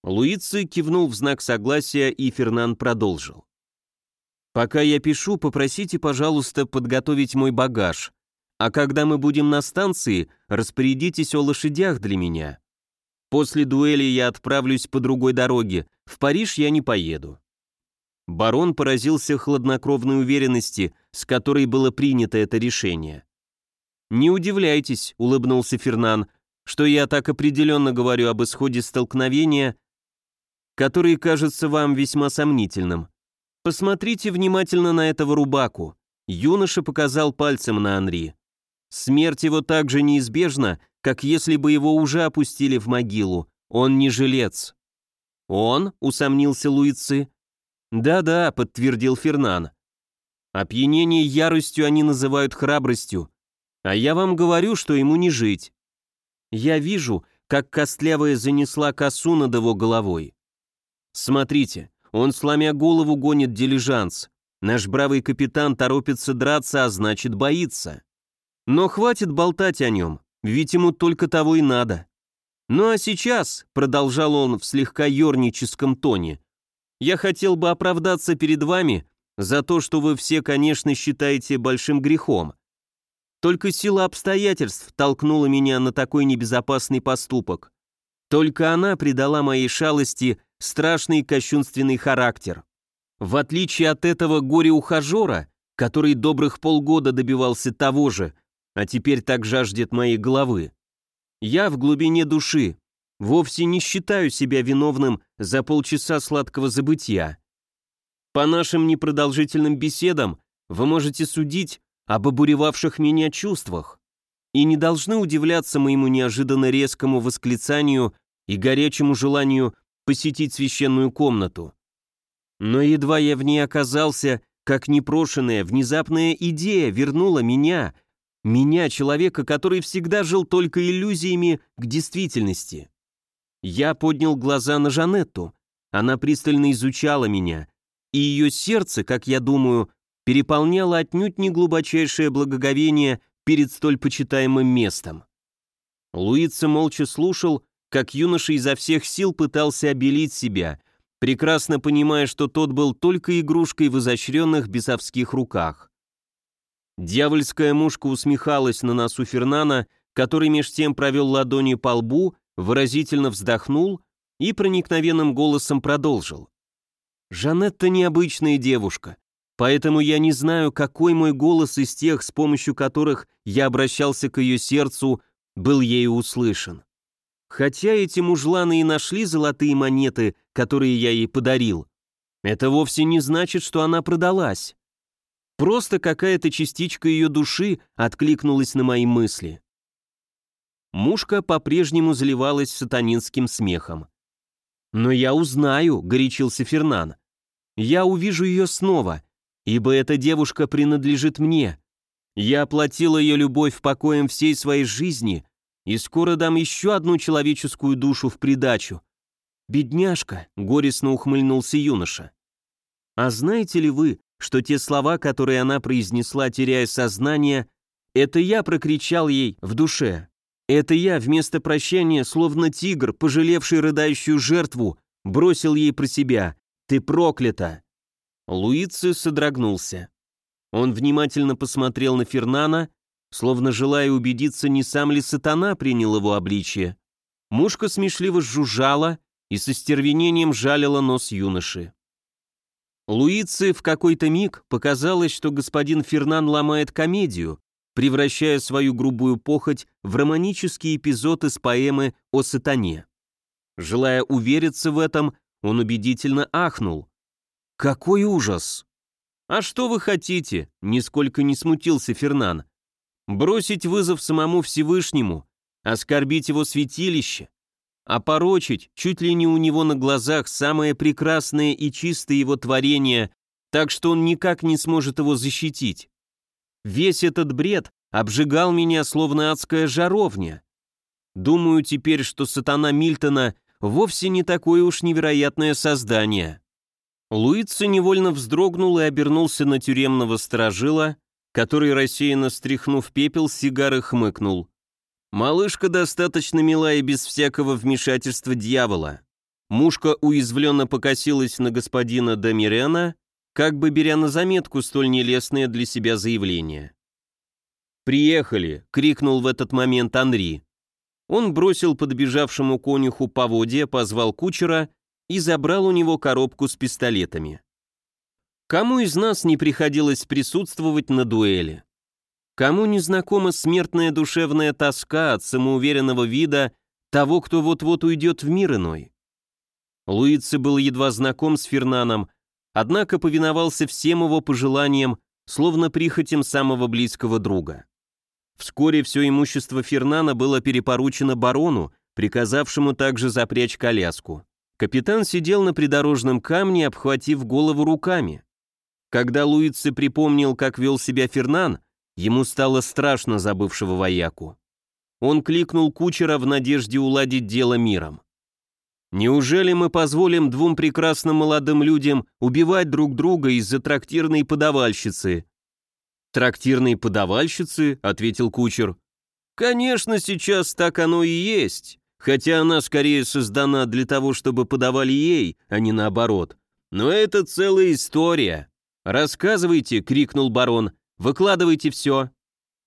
Луици кивнул в знак согласия, и Фернан продолжил. «Пока я пишу, попросите, пожалуйста, подготовить мой багаж, а когда мы будем на станции, распорядитесь о лошадях для меня. После дуэли я отправлюсь по другой дороге, в Париж я не поеду. Барон поразился хладнокровной уверенности, с которой было принято это решение. «Не удивляйтесь», — улыбнулся Фернан, «что я так определенно говорю об исходе столкновения, который кажется вам весьма сомнительным. Посмотрите внимательно на этого рубаку». Юноша показал пальцем на Анри. Смерть его так же неизбежна, как если бы его уже опустили в могилу. Он не жилец. «Он?» — усомнился Луицы. «Да-да», — подтвердил Фернан. «Опьянение яростью они называют храбростью, а я вам говорю, что ему не жить. Я вижу, как костлявая занесла косу над его головой. Смотрите, он, сломя голову, гонит дилижанс. Наш бравый капитан торопится драться, а значит боится. Но хватит болтать о нем, ведь ему только того и надо. Ну а сейчас, продолжал он в слегка ерническом тоне, Я хотел бы оправдаться перед вами за то, что вы все, конечно, считаете большим грехом. Только сила обстоятельств толкнула меня на такой небезопасный поступок. Только она придала моей шалости страшный кощунственный характер. В отличие от этого горе-ухажера, который добрых полгода добивался того же, а теперь так жаждет моей головы, я в глубине души вовсе не считаю себя виновным за полчаса сладкого забытия. По нашим непродолжительным беседам вы можете судить об обуревавших меня чувствах и не должны удивляться моему неожиданно резкому восклицанию и горячему желанию посетить священную комнату. Но едва я в ней оказался, как непрошенная, внезапная идея вернула меня, меня, человека, который всегда жил только иллюзиями к действительности. Я поднял глаза на Жанетту. Она пристально изучала меня, и ее сердце, как я думаю, переполняло отнюдь не глубочайшее благоговение перед столь почитаемым местом. Луица молча слушал, как юноша изо всех сил пытался обелить себя, прекрасно понимая, что тот был только игрушкой в изощренных бесовских руках. Дьявольская мушка усмехалась на носу Фернана, который меж тем провел ладонью по лбу выразительно вздохнул и проникновенным голосом продолжил. «Жанетта необычная девушка, поэтому я не знаю, какой мой голос из тех, с помощью которых я обращался к ее сердцу, был ею услышан. Хотя эти мужланы и нашли золотые монеты, которые я ей подарил, это вовсе не значит, что она продалась. Просто какая-то частичка ее души откликнулась на мои мысли. Мушка по-прежнему заливалась сатанинским смехом. «Но я узнаю», — горячился Фернан. «Я увижу ее снова, ибо эта девушка принадлежит мне. Я оплатил ее любовь покоем всей своей жизни и скоро дам еще одну человеческую душу в придачу. Бедняжка», — горестно ухмыльнулся юноша. «А знаете ли вы, что те слова, которые она произнесла, теряя сознание, это я прокричал ей в душе?» Это я вместо прощания, словно тигр, пожалевший рыдающую жертву, бросил ей про себя. «Ты проклята!» Луици содрогнулся. Он внимательно посмотрел на Фернана, словно желая убедиться, не сам ли сатана принял его обличие. Мушка смешливо жужжала и со стервенением жалила нос юноши. Луице в какой-то миг показалось, что господин Фернан ломает комедию, превращая свою грубую похоть в романический эпизод из поэмы о сатане. Желая увериться в этом, он убедительно ахнул. «Какой ужас!» «А что вы хотите?» — нисколько не смутился Фернан. «Бросить вызов самому Всевышнему, оскорбить его святилище, опорочить чуть ли не у него на глазах самое прекрасное и чистое его творение, так что он никак не сможет его защитить. Весь этот бред обжигал меня, словно адская жаровня. Думаю теперь, что сатана Мильтона вовсе не такое уж невероятное создание. Луица невольно вздрогнул и обернулся на тюремного сторожила, который, рассеянно стряхнув пепел, сигары хмыкнул. Малышка достаточно мила и без всякого вмешательства дьявола. Мушка уязвленно покосилась на господина Домирена, как бы беря на заметку столь нелестное для себя заявление. «Приехали!» — крикнул в этот момент Анри. Он бросил подбежавшему конюху поводья, позвал кучера и забрал у него коробку с пистолетами. Кому из нас не приходилось присутствовать на дуэли? Кому не знакома смертная душевная тоска от самоуверенного вида того, кто вот-вот уйдет в мир иной? Луице был едва знаком с Фернаном, однако повиновался всем его пожеланиям, словно прихотям самого близкого друга. Вскоре все имущество Фернана было перепоручено барону, приказавшему также запрячь коляску. Капитан сидел на придорожном камне, обхватив голову руками. Когда Луице припомнил, как вел себя Фернан, ему стало страшно забывшего вояку. Он кликнул кучера в надежде уладить дело миром. Неужели мы позволим двум прекрасным молодым людям убивать друг друга из-за трактирной подавальщицы?» «Трактирной подавальщицы?» — ответил кучер. «Конечно, сейчас так оно и есть, хотя она скорее создана для того, чтобы подавали ей, а не наоборот. но это целая история. Рассказывайте, крикнул барон, выкладывайте все.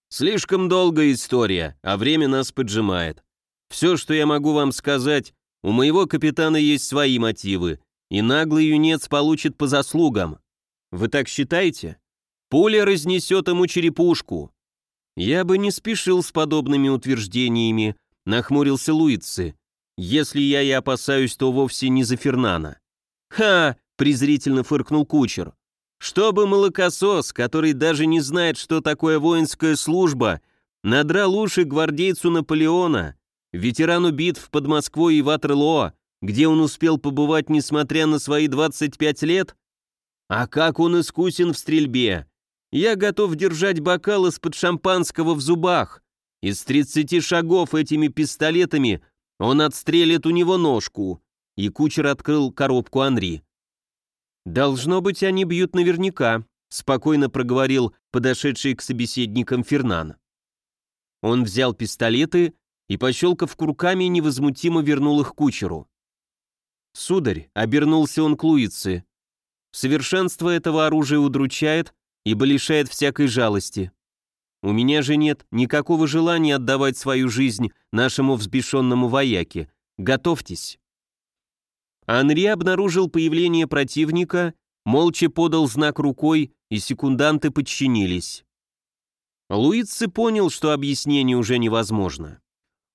Слишком долгая история, а время нас поджимает. Все, что я могу вам сказать, у моего капитана есть свои мотивы, и наглый юнец получит по заслугам. Вы так считаете? Пуля разнесет ему черепушку. Я бы не спешил с подобными утверждениями, нахмурился Луицы. Если я и опасаюсь, то вовсе не за Фернана. «Ха!» — презрительно фыркнул кучер. «Чтобы молокосос, который даже не знает, что такое воинская служба, надрал уши гвардейцу Наполеона, ветерану битв под Москвой и Ватерлоо, где он успел побывать, несмотря на свои 25 лет? А как он искусен в стрельбе! Я готов держать бокал из-под шампанского в зубах. Из 30 шагов этими пистолетами он отстрелит у него ножку. И кучер открыл коробку Анри. «Должно быть, они бьют наверняка», — спокойно проговорил подошедший к собеседникам Фернан. Он взял пистолеты и, пощелкав курками, невозмутимо вернул их кучеру. «Сударь», — обернулся он к Луице, — «совершенство этого оружия удручает, ибо лишает всякой жалости. У меня же нет никакого желания отдавать свою жизнь нашему взбешенному вояке. Готовьтесь». Анри обнаружил появление противника, молча подал знак рукой, и секунданты подчинились. Луици понял, что объяснение уже невозможно.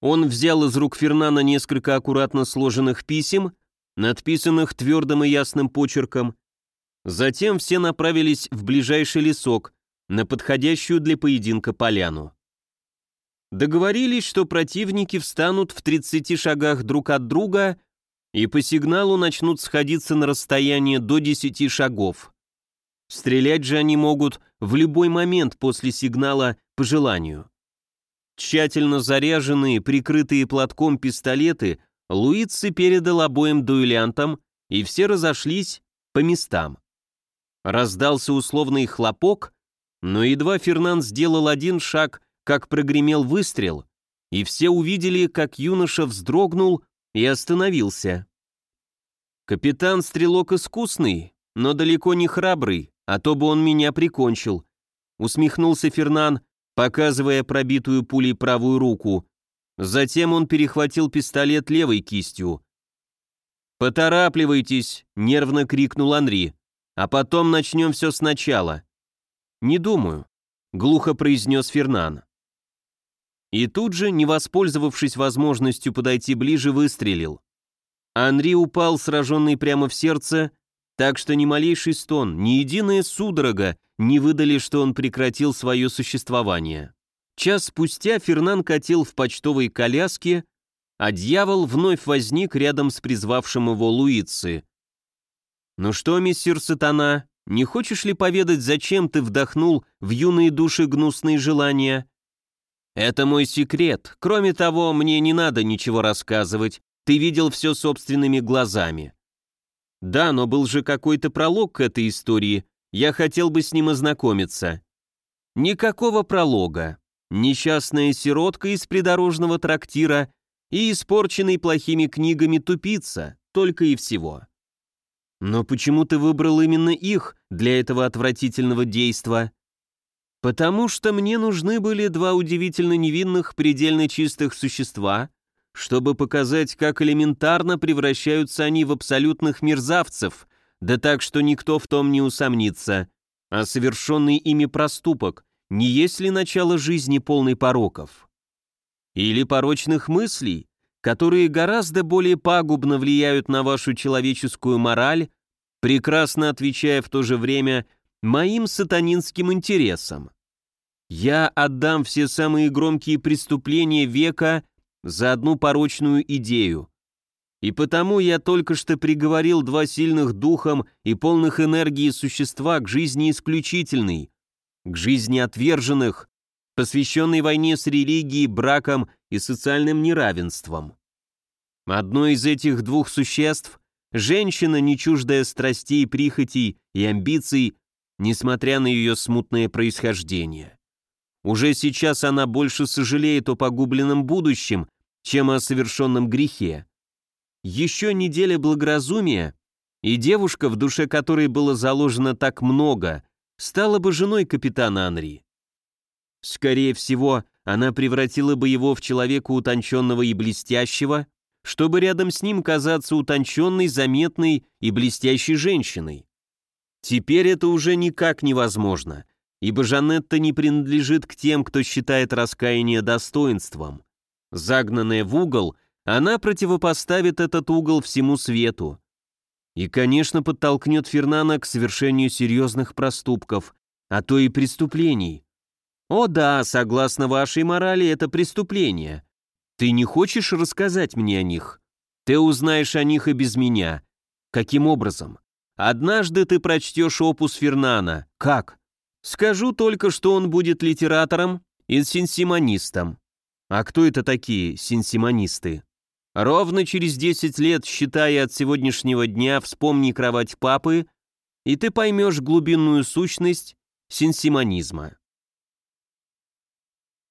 Он взял из рук Фернана несколько аккуратно сложенных писем, надписанных твердым и ясным почерком. Затем все направились в ближайший лесок, на подходящую для поединка поляну. Договорились, что противники встанут в 30 шагах друг от друга и по сигналу начнут сходиться на расстояние до 10 шагов. Стрелять же они могут в любой момент после сигнала по желанию. Тщательно заряженные, прикрытые платком пистолеты Луици передал обоим дуэлянтам, и все разошлись по местам. Раздался условный хлопок, но едва Фернан сделал один шаг, как прогремел выстрел, и все увидели, как юноша вздрогнул и остановился. «Капитан стрелок искусный, но далеко не храбрый, а то бы он меня прикончил», усмехнулся Фернан, показывая пробитую пулей правую руку. Затем он перехватил пистолет левой кистью. «Поторапливайтесь!» — нервно крикнул Анри. «А потом начнем все сначала». «Не думаю», — глухо произнес Фернан. И тут же, не воспользовавшись возможностью подойти ближе, выстрелил. Анри упал, сраженный прямо в сердце, так что ни малейший стон, ни единая судорога не выдали, что он прекратил свое существование. Час спустя Фернан катил в почтовой коляске, а дьявол вновь возник рядом с призвавшим его Луицы. «Ну что, мистер Сатана, не хочешь ли поведать, зачем ты вдохнул в юные души гнусные желания?» «Это мой секрет. Кроме того, мне не надо ничего рассказывать. Ты видел все собственными глазами». «Да, но был же какой-то пролог к этой истории. Я хотел бы с ним ознакомиться». «Никакого пролога. Несчастная сиротка из придорожного трактира и испорченный плохими книгами тупица, только и всего». «Но почему ты выбрал именно их для этого отвратительного действа?» Потому что мне нужны были два удивительно невинных, предельно чистых существа, чтобы показать, как элементарно превращаются они в абсолютных мерзавцев, да так, что никто в том не усомнится, а совершенный ими проступок не есть ли начало жизни полной пороков? Или порочных мыслей, которые гораздо более пагубно влияют на вашу человеческую мораль, прекрасно отвечая в то же время моим сатанинским интересам. Я отдам все самые громкие преступления века за одну порочную идею. И потому я только что приговорил два сильных духом и полных энергии существа к жизни исключительной, к жизни отверженных, посвященной войне с религией, браком и социальным неравенством. Одно из этих двух существ – женщина, не чуждая страстей, прихотей и амбиций, несмотря на ее смутное происхождение. Уже сейчас она больше сожалеет о погубленном будущем, чем о совершенном грехе. Еще неделя благоразумия, И девушка, в душе которой было заложено так много, стала бы женой капитана Анри. Скорее всего, она превратила бы его в человека утонченного и блестящего, чтобы рядом с ним казаться утонченной, заметной и блестящей женщиной. Теперь это уже никак невозможно, ибо Жанетта не принадлежит к тем, кто считает раскаяние достоинством. Загнанная в угол, она противопоставит этот угол всему свету. И, конечно, подтолкнет Фернана к совершению серьезных проступков, а то и преступлений. О да, согласно вашей морали, это преступление. Ты не хочешь рассказать мне о них? Ты узнаешь о них и без меня. Каким образом? Однажды ты прочтешь опус Фернана. Как? Скажу только, что он будет литератором и синсимонистом. А кто это такие синсимонисты? Ровно через 10 лет, считая от сегодняшнего дня, вспомни кровать папы, и ты поймешь глубинную сущность синсимонизма.